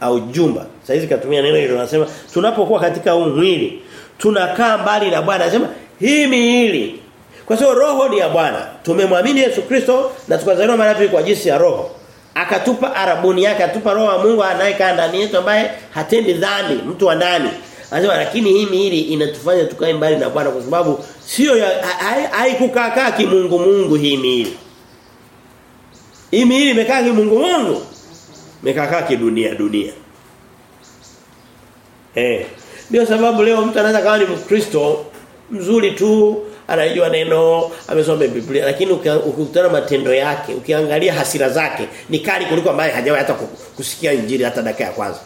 au jumba. Sasa hizi katumia neno hilo anasema tunapokuwa katika huu mwili tunakaa mbali na Bwana. Anasema hii miili kwa sababu roho ni ya Bwana. Tumemwamini Yesu Kristo na tukazaliwa mara pili kwa jinsi ya roho. Akatupa arabuni yake, akatupa roho wa Mungu anayekaa ndani yetu ambaye hatendi dhambi, mtu wa ndani. Anasema lakini hii miili inatufanya tukae mbali na Bwana kwa sababu sio haikukaa kaa kimungu Mungu hii miili. Hii miili imekaa kimungu Mungu. Imekaa kidunia dunia. Eh. Ndio sababu leo mtu anaweza kama ni Mkristo mzuri tu, anajua neno, amesoma Biblia, lakini ukikutana matendo yake, ukiangalia hasira zake, ni kali kuliko ambaye hajawahi hata kusikia injili hata dakika ya kwanza.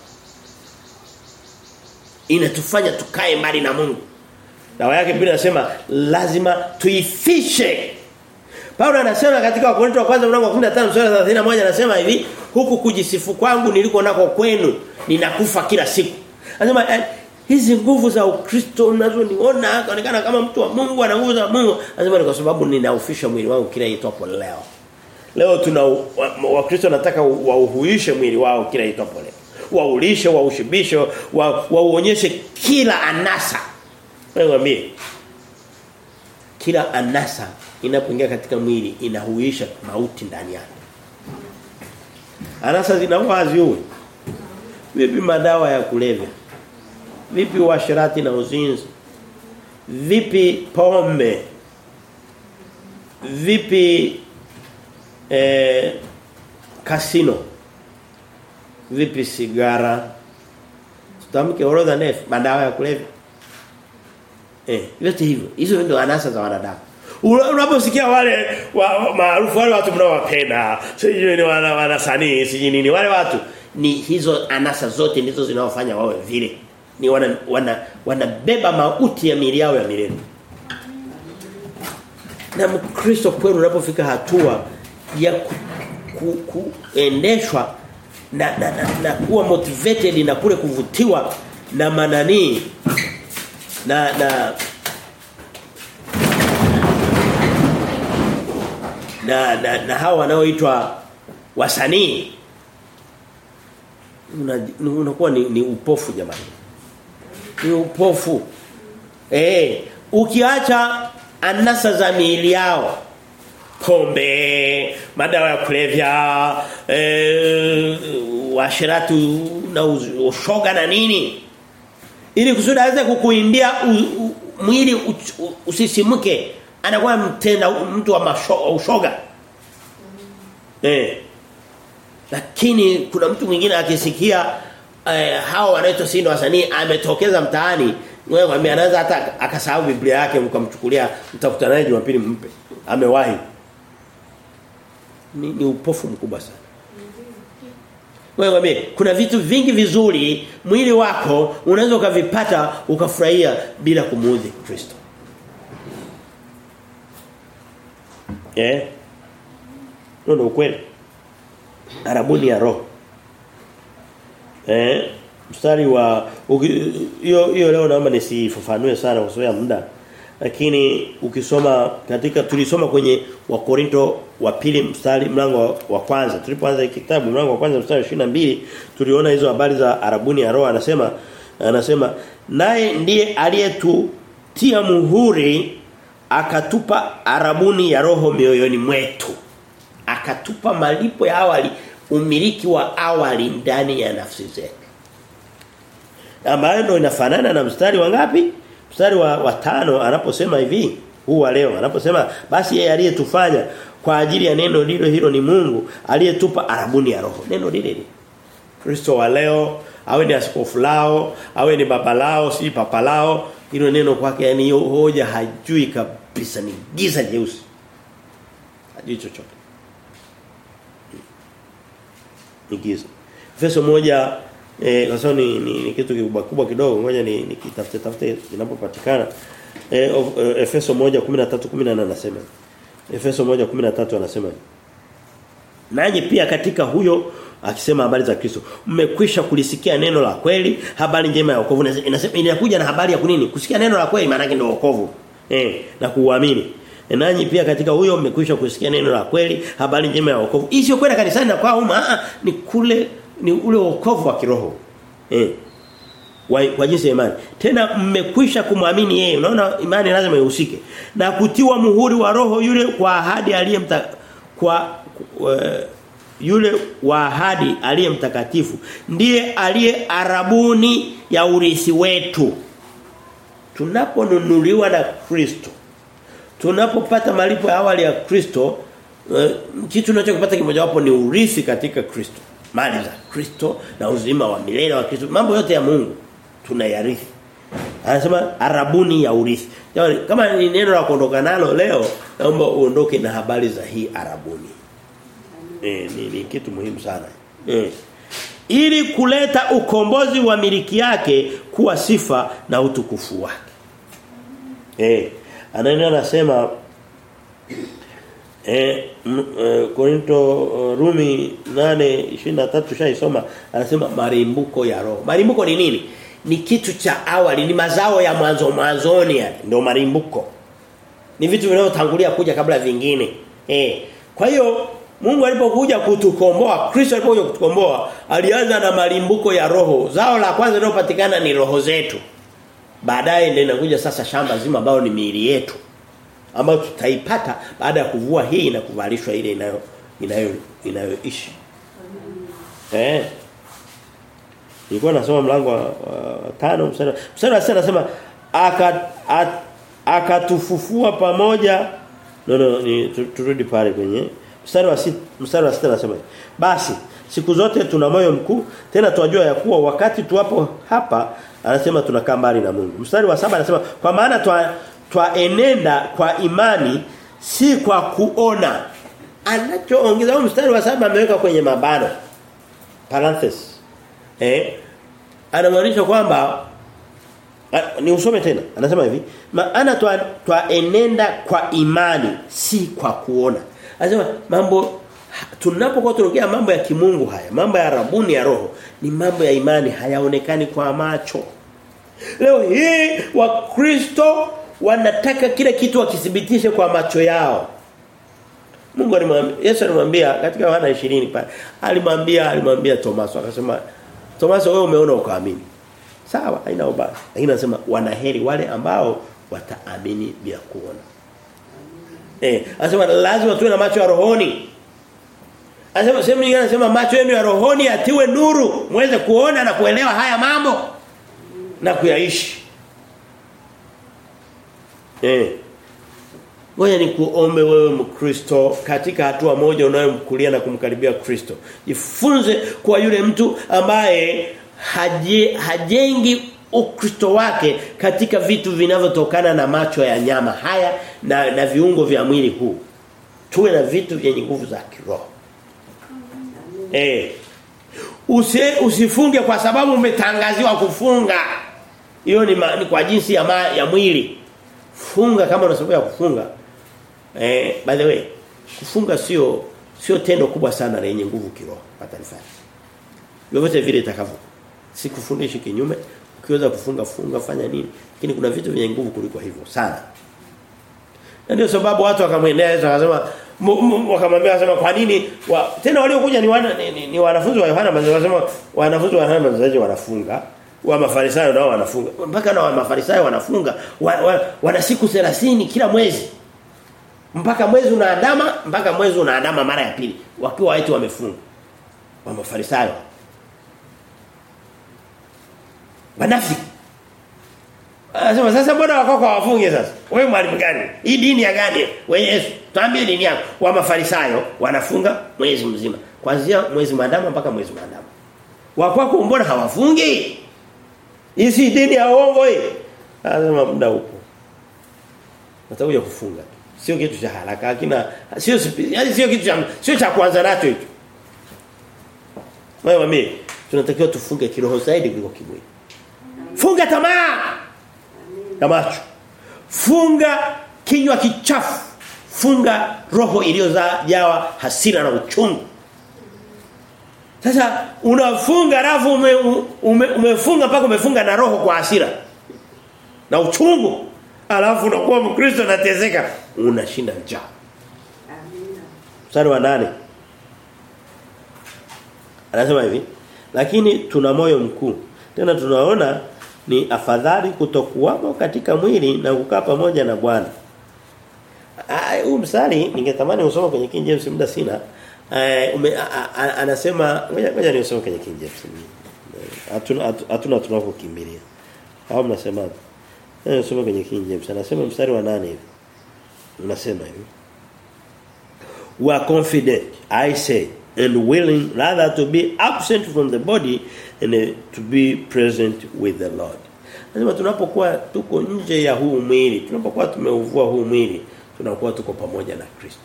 Inatufanya tukae mbali na Mungu. Dawa yake Biblia inasema lazima tuifishe Paulo anasema katika Wakorintho wa kwanza mlango wa 15 sura ya 31 anasema hivi huku kujisifu kwangu niliko nako kwenu ninakufa kila siku. Anasema eh, hizi nguvu za Ukristo unazoniona kaonekana kama mtu wa Mungu ana nguvu za Mungu. Anasema ni kwa sababu ninaufisha mwili wangu kila itwapo leo. Leo tuna Wakristo wa nataka wauhuishe mwili wao kila itwapo leo. Waulishe, waushibishe, wauonyeshe wa kila anasa. Wewe kila anasa inapoingia katika mwili inahuisha mauti ndani yake. Anasa zinaua haziui. Vipi madawa ya kulevya? Vipi uasherati na uzinzi? Vipi pombe? Vipi eh, kasino? Vipi sigara? Tutamke orodha ndefu madawa ya kulevya. Eh, yote hivyo. Hizo ndio anasa za wanadamu. Unaposikia wale wa, maarufu wale watu mnaowapenda, sijui ni wana wanasanii, sijui nini wale watu ni hizo anasa zote ndizo zinaofanya wawe vile. Ni wana wana wanabeba mauti ya miili yao ya milele. Na Mkristo kweli unapofika hatua ya ku, ku, kuendeshwa na, na, na, na kuwa motivated na kule kuvutiwa na manani na na na na, na hao wanaoitwa wasanii unakuwa una ni, ni upofu jamani. Ni upofu. Eh ukiacha anasa za miili yao. Pombe madawa ya kulevya eh washiratu na ushoga na nini. Ili kusudi aweze kukuimbia mwili usisimuke anakuwa mtenda mtu wa masho, ushoga. Eh. Lakini kuna mtu mwingine akisikia eh, hao wanaitwa sindo wasanii ametokeza mtaani wewe kwambia anaweza hata akasahau Biblia yake mkamchukulia mtafuta naye Jumapili mpe. Amewahi. Ni, ni upofu mkubwa sana. Wewe kwambia kuna vitu vingi vizuri mwili wako unaweza ukavipata ukafurahia bila kumuudhi Kristo eh? Ndio ndio ukweli. Arabuni ya roho. Eh? Mstari wa hiyo hiyo leo naomba nisifafanue sana kwa sababu ya muda. Lakini ukisoma katika tulisoma kwenye wakorinto wa pili mstari mlango wa kwanza. Tulipoanza kitabu mlango wa kwanza mstari wa mbili tuliona hizo habari za arabuni ya roho. Anasema anasema naye ndiye aliyetutia muhuri akatupa arabuni ya roho mioyoni mwetu. Akatupa malipo ya awali umiliki wa awali ndani ya nafsi zetu. Ambayo ndio inafanana na mstari wa ngapi? Mstari wa, wa tano anaposema hivi huu wa leo anaposema basi yeye aliyetufanya kwa ajili ya neno lilo hilo ni Mungu aliyetupa arabuni ya roho. Neno lile lile. Kristo wa leo awe ni askofu lao awe ni baba lao si papa lao hilo neno kwake yani hoja hajui kabisa ni giza jeusi. Hajui chochote. Ni giza. Efeso moja eh sababu ni, ni, ni kitu kikubwa kubwa kidogo ngoja ni nikitafute tafute kinapopatikana eh Efeso 1:13 18 anasema Efeso 1:13 anasema Nanyi pia katika huyo akisema habari za Kristo mmekwisha kulisikia neno la kweli habari njema ya wokovu. Inasema inakuja na habari ya kunini? Kusikia neno la kweli maana yake ndio wokovu eh na kuuamini. E nanyi pia katika huyo mmekwisha kusikia neno la kweli habari njema ya wokovu. Hii sio kwenda kanisani na kwa umma ni kule ni ule wokovu wa kiroho. Eh wa, kwa jinsi ya imani. Tena mmekwisha kumwamini yeye. Unaona imani lazima ihusike. Na kutiwa muhuri wa roho yule kwa ahadi aliyemta kwa uh, yule wa ahadi aliyemtakatifu ndiye aliye arabuni ya urithi wetu tunaponunuliwa na Kristo tunapopata malipo ya awali ya Kristo uh, kitu tunachokipata kimojawapo ni urithi katika Kristo. Mali za Kristo na uzima wa milele wa Kristo. Mambo yote ya Mungu tunayarithi. Anasema arabuni ya urithi. Jamani kama ni neno la kuondoka nalo leo naomba uondoke na habari za hii arabuni. Eh ni, ni kitu muhimu sana. Eh ili kuleta ukombozi wa miliki yake kuwa sifa na utukufu wake eh anaendelea anasema eh e, Korinto uh, Rumi 8:23 shaisoma anasema marimbuko ya roho. Marimbuko ni nini? Ni kitu cha awali, ni mazao ya mwanzo mwanzoni ndio marimbuko. Ni vitu vinavyotangulia kuja kabla vingine. Eh. Kwa hiyo Mungu alipokuja kutukomboa, Kristo alipokuja kutukomboa, alianza na malimbuko ya roho. Zao la kwanza linalopatikana ni roho zetu. Baadaye ndio inakuja sasa shamba zima ambao ni miili yetu ambayo tutaipata baada ya kuvua hii na kuvalishwa ile inayo inayo inayoishi. Eh. Nilikuwa nasoma mlango wa, wa tano mstari. Mstari wa sita anasema akatufufua pamoja no no turudi pale kwenye mstari wa sita mstari wa sita anasema basi siku zote tuna moyo mkuu tena tunajua ya kuwa wakati tuwapo hapa anasema tunakaa mbali na Mungu. Mstari wa saba anasema kwa maana twa, twaenenda kwa imani si kwa kuona. Anachoongeza huu mstari wa saba ameweka kwenye mabano. Parenthesis. Eh? Anamaanisha kwamba ni usome tena. Anasema hivi, maana twaenenda kwa imani si kwa kuona. Anasema mambo tunapokuwa tunaongea mambo ya kimungu haya, mambo ya rabuni ya roho, ni mambo ya imani hayaonekani kwa macho. Leo hii wakristo wanataka kila kitu wakithibitishe kwa macho yao. Mungu alimwambia Yesu alimwambia katika Yohana 20 pale. Alimwambia alimwambia Tomaso akasema Tomaso wewe umeona ukaamini. Sawa haina ubaya. Lakini anasema wanaheri wale ambao wataamini bila kuona. Eh, anasema lazima tuwe na macho ya rohoni. Anasema sehemu nyingine anasema macho yenu ya rohoni atiwe nuru, muweze kuona na kuelewa haya mambo na kuyaishi. Eh. Ngoja nikuombe wewe Mkristo katika hatua moja unayomkulia na kumkaribia Kristo. Jifunze kwa yule mtu ambaye haje, hajengi ukristo wake katika vitu vinavyotokana na macho ya nyama haya na, na viungo vya mwili huu. Tuwe na vitu vyenye nguvu za kiroho. Eh. Usi, usifunge kwa sababu umetangaziwa kufunga. Hiyo ni, ma, ni kwa jinsi ya, ma, ya mwili. Funga kama una sababu ya kufunga. Eh, by the way, kufunga sio sio tendo kubwa sana lenye nguvu kiroho hata nifanye. Vyovyote vile itakavyo. Sikufundishi kinyume. Ukiweza kufunga funga fanya nini? Lakini kuna vitu vyenye nguvu kuliko hivyo sana. Na ndio sababu watu wakamwendea Yesu akasema wakamwambia akasema kwa nini wa, tena waliokuja ni, wana, ni, ni, ni wanafunzi wa Yohana wanasema wanafunzi wa Yohana mzee wanafunga wa mafarisayo nao wanafunga mpaka na wa mafarisayo wanafunga wa, wa, wana siku 30 kila mwezi mpaka mwezi unaandama mpaka mwezi unaandama mara ya pili wakiwa wetu wamefunga wa mafarisayo wanafiki Anasema sasa mbona wakoko wafunge sasa? Wewe mwalimu gani? Hii dini ya gani? Wewe Yesu, tuambie dini yako. Wa mafarisayo wanafunga mwezi mzima. Kuanzia mwezi maandamo mpaka mwezi maandamo. Wa kwako mbona hawafungi? Hii si dini ya uongo hii. Anasema muda upo. Natakuja kufunga. Sio kitu cha haraka, lakini sio yaani sio kitu cha sio cha kwanza nacho hicho. Wewe mimi tunatakiwa tufunge kiroho zaidi kuliko kimwili. Funga tamaa na macho. Funga kinywa kichafu. Funga roho iliyojawa hasira na uchungu. Sasa unafunga rafu ume, ume, umefunga mpaka umefunga na roho kwa hasira. Na uchungu. Alafu unakuwa Mkristo unatezeka, unashinda njaa. Amina. Mstari wa nane Anasema hivi, lakini tuna moyo mkuu. Tena tunaona ni afadhali kutokuwamo katika mwili na kukaa pamoja na Bwana. Huu msali ningetamani usome kwenye King James muda sina. A, anasema ngoja ngoja nisome kwenye King James. Hatuna hatuna tunakokimbilia. Au mnasema Eh usome kwenye King James. Anasema mstari wa nane hivi. Unasema hivi. We are confident, I say, and willing rather to be absent from the body and to be present with the Lord. Lazima tunapokuwa tuko nje ya huu mwili, tunapokuwa tumeuvua huu mwili, tunakuwa tuko pamoja na Kristo.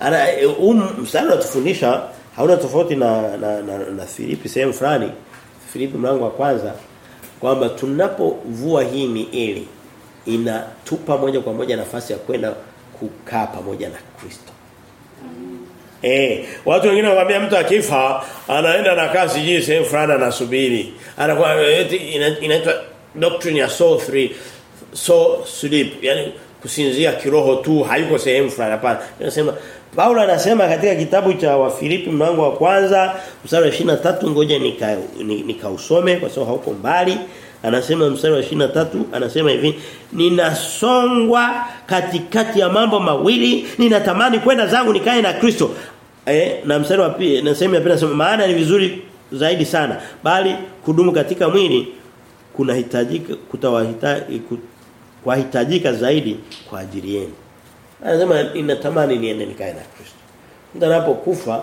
Ana um, mstari unatufundisha hauna tofauti na na, na, na Filipi sehemu fulani. Filipi mlango wa kwanza kwamba tunapovua hii miili inatupa moja kwa moja nafasi ya kwenda kukaa pamoja na Kristo. Eh, watu wengine wakwambia mtu akifa anaenda na kasi jii sehemu fulani anasubiri. Anakuwa eti inaitwa doctrine ya soul three so sleep, Yaani kusinzia kiroho tu hayuko sehemu fulani hapana. Anasema Paulo anasema katika kitabu cha Wafilipi mlango wa kwanza mstari wa 23 ngoja nika nikausome kwa sababu hauko mbali. Anasema mstari wa 23 anasema hivi ninasongwa katikati ya mambo mawili ninatamani kwenda zangu nikae na Kristo. Eh na mstari wa pili na sehemu ya pili anasema maana ni vizuri zaidi sana bali kudumu katika mwili kunahitajika kutawahitaji kuhitajika zaidi kwa ajili yenu. Anasema ninatamani niende nikae na Kristo. Mtu anapokufa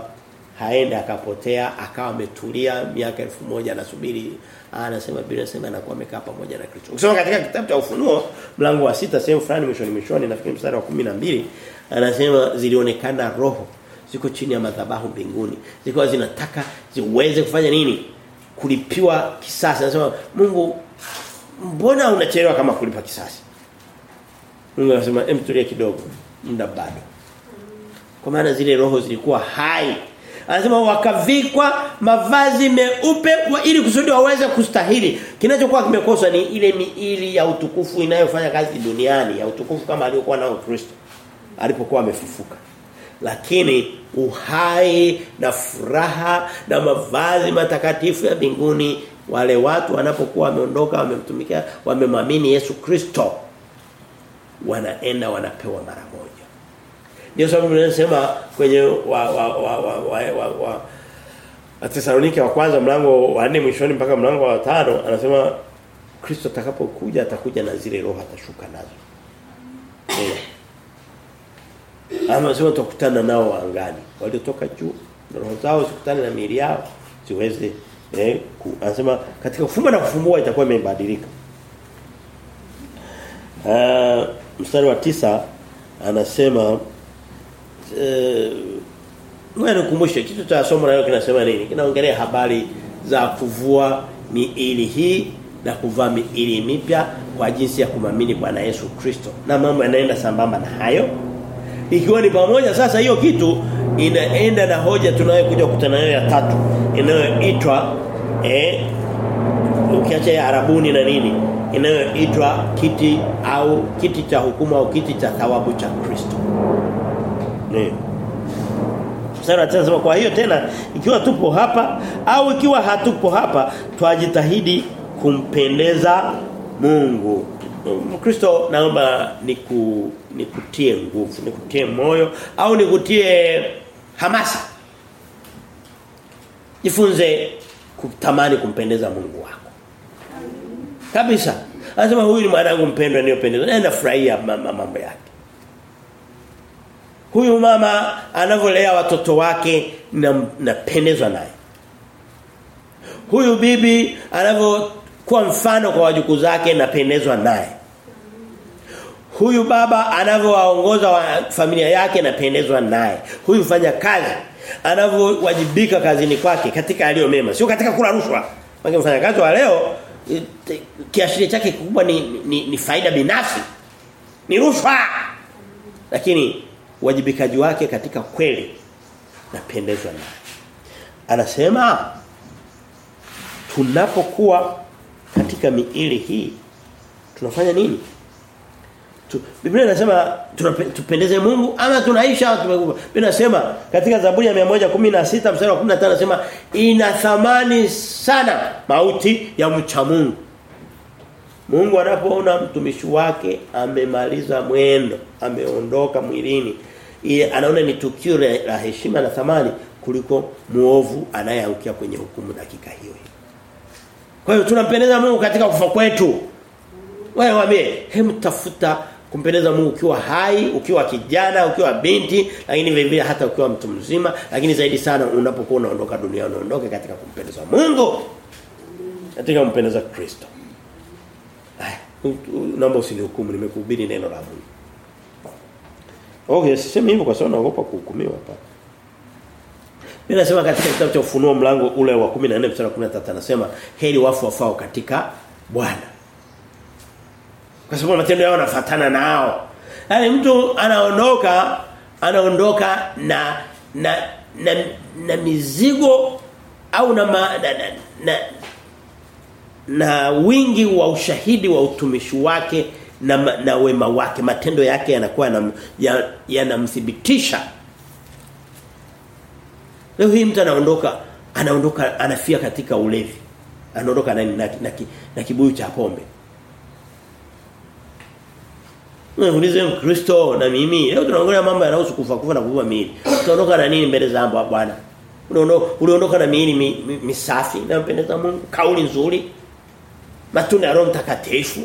haende akapotea akawa ametulia miaka elfu moja anasubiri anasema Biblia anasema anakuwa amekaa pamoja na Kristo. Ukisoma katika kitabu cha Ufunuo mlango wa sita sehemu fulani mwishoni mwishoni nafikiri mstari wa 12 anasema zilionekana roho ziko chini ya madhabahu mbinguni. Zilikuwa zinataka ziweze kufanya nini? Kulipiwa kisasi. Anasema Mungu mbona unachelewa kama kulipa kisasi? Mungu anasema emtulie kidogo. Muda bado. Kwa maana zile roho zilikuwa hai Anasema wakavikwa mavazi meupe ili kusudi waweze kustahili. Kinachokuwa kimekosa ni ile miili ya utukufu inayofanya kazi duniani, ya utukufu kama aliyokuwa nao Kristo alipokuwa amefufuka. Lakini uhai na furaha na mavazi matakatifu ya mbinguni wale watu wanapokuwa wameondoka wamemtumikia wamemwamini Yesu Kristo wanaenda wanapewa mara moja. Ndio sababu tunasema kwenye wa wa wa wa, wa, wa, wa Atesalonike wa kwanza mlango wa 4 mwishoni mpaka mlango wa tano anasema Kristo atakapokuja atakuja na zile roho atashuka nazo. Eh. Ama sema tukutana nao angani. Waliotoka juu roho zao zikutane na miili yao ziweze eh ku, anasema katika kufumba na kufumbua itakuwa imebadilika. Uh, mstari wa tisa anasema eh ngoja nikumbushe kitu cha somo leo kinasema nini? Kinaongelea habari za kuvua miili hii na kuvaa miili mipya kwa jinsi ya kumamini Bwana Yesu Kristo. Na mambo yanaenda sambamba na hayo. Ikiwa ni pamoja sasa hiyo kitu inaenda na hoja tunayokuja kukutana nayo ya tatu inayoitwa eh ukiacha ya Arabuni na nini inayoitwa kiti au kiti cha hukumu au kiti cha thawabu cha Kristo. Sasa anasema kwa hiyo tena ikiwa tupo hapa au ikiwa hatupo hapa twajitahidi kumpendeza Mungu. Mkristo naomba niku nikutie nguvu, nikutie moyo au nikutie hamasa. Jifunze kutamani kumpendeza Mungu wako. Kabisa. Anasema huyu ni mwanangu mpendwa niyopendeza. Naenda furahia mambo yake. Huyu mama anavyolea watoto wake napendezwa naye. Huyu bibi anavyokuwa mfano kwa wajukuu zake napendezwa naye. Huyu baba anavyowaongoza wa familia yake napendezwa naye. Huyu mfanya kazi anavyowajibika kazini kwake katika aliyo mema, sio katika kula rushwa. Maana mfanya kazi wa leo kiashiria chake kikubwa ni, ni, ni faida binafsi. Ni rushwa. Lakini wajibikaji wake katika kweli napendezwa naye. Anasema tunapokuwa katika miili hii tunafanya nini? Tu, Biblia inasema tupendeze Mungu ama tunaisha tumekufa. Biblia inasema katika Zaburi ya 116 mstari wa 15 anasema ina thamani sana mauti ya mcha Mungu. Mungu anapoona mtumishi wake amemaliza mwendo, ameondoka mwilini, anaona ni tukio la heshima na thamani kuliko muovu anayeangukia kwenye hukumu dakika hiyo. Kwa hiyo tunampendeza Mungu katika kufa kwetu. Wewe waambie, hem tafuta kumpendeza Mungu ukiwa hai, ukiwa kijana, ukiwa binti, lakini vile hata ukiwa mtu mzima, lakini zaidi sana unapokuwa unaondoka duniani unaondoke katika kumpendeza Mungu. Katika kumpendeza Kristo. Naomba usinihukumu nimekuhubiri neno la Mungu. Okay, sisemi hivyo kwa sababu naogopa kuhukumiwa hapa. Mimi nasema katika kitabu cha Ufunuo mlango ule wa 14 mstari wa 13 anasema heri wafu wafao katika Bwana. Kwa sababu matendo yao yanafuatana nao. Yaani mtu anaondoka anaondoka na na na, na mizigo au na, ma, na, na, na na wingi wa ushahidi wa utumishi wake na, na wema wake matendo yake yanakuwa yanamthibitisha ya leo hii mtu anaondoka anaondoka anafia katika ulevi anaondoka na, na, na, na kibuyu cha pombe Muulize Mkristo na mimi leo tunaongelea mambo yanayohusu kufa kufa na kuua miili. Utaondoka na nini mbele za Bwana? Unaondoka uliondoka na miili mi, mi, misafi na mpendeza Mungu, kauli nzuri. Matunda ya Roho Mtakatifu.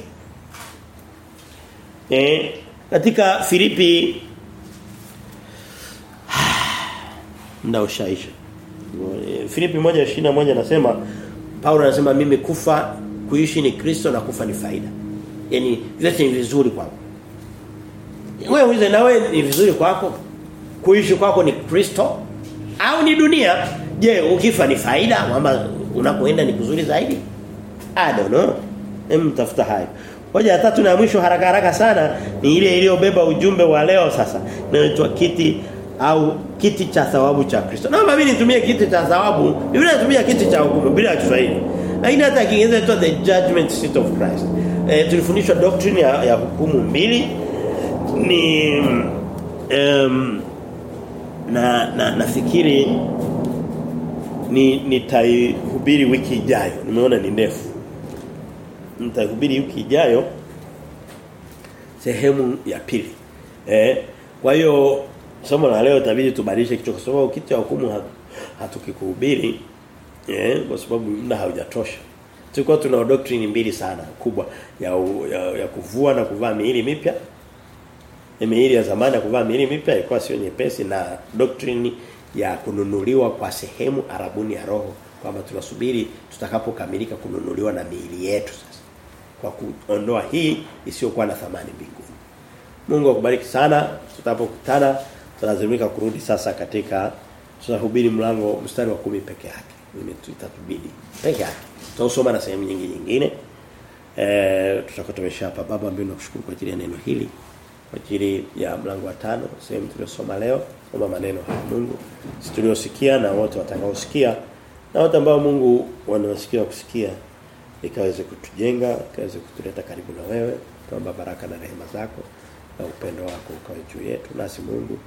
Eh, katika Filipi (sighs) muda ushaisha. Filipi 1:21 anasema Paulo anasema mimi kufa kuishi ni Kristo na kufa ni faida. Yaani vyote ni vizuri kwangu. Wewe ulize na wewe ni vizuri kwako? Kuishi kwako ni Kristo au ni dunia? Je, ukifa ni faida kwamba unakoenda ni kuzuri zaidi? I don't know. Hem tafuta hayo. Hoja tatu na mwisho haraka haraka sana ni ile iliyobeba ujumbe wa leo sasa. Inaitwa kiti au kiti cha thawabu cha Kristo. Naomba mimi nitumie kiti cha thawabu. Biblia inatumia kiti cha hukumu bila Kiswahili. Lakini hata Kiingereza inaitwa the judgment seat of Christ. E, tulifundishwa doctrine ya, ya hukumu mbili ni um, na na nafikiri ni nitaihubiri wiki ijayo. Nimeona ni ndefu. Nitahubiri wiki ijayo sehemu ya pili. Eh, kwa hiyo somo la leo tabidi tubadilishe kichwa kwa sababu kitu cha hukumu hatukikuhubiri eh kwa sababu muda haujatosha. Tulikuwa tuna doctrine mbili sana kubwa ya, ya, ya kuvua na kuvaa miili mipya. Miili ya zamani ya kuvaa miili mipya ilikuwa sio nyepesi na doctrine ya kununuliwa kwa sehemu arabuni ya roho kwamba tunasubiri tutakapokamilika kununuliwa na miili yetu sasa. Kwa kuondoa hii isiyokuwa na thamani mbinguni. Mungu akubariki sana. Tutapokutana tunalazimika kurudi sasa katika tunahubiri mlango mstari wa kumi peke yake. Mimi tutatubidi peke yake. Tutasoma na sehemu nyingi nyingine. Eh tutakotomesha hapa baba mbona nakushukuru kwa ajili ya neno hili. Kwa ajili ya mlango wa tano sehemu tuliyosoma leo, omba maneno haya Mungu. Sisi tuliosikia na wote watakaosikia na wote ambao Mungu wanawasikia kusikia ikaweze kutujenga, ikaweze kutuleta karibu na wewe. Tuomba baraka na rehema zako na upendo wako ukawe juu yetu nasi Mungu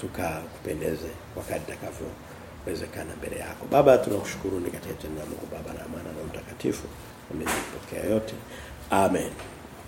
tukakupendeze wakati takavyowezekana mbele yako. Baba tunakushukuru ni katika jina la Mungu Baba na maana na Mtakatifu. Umezipokea yote. Amen.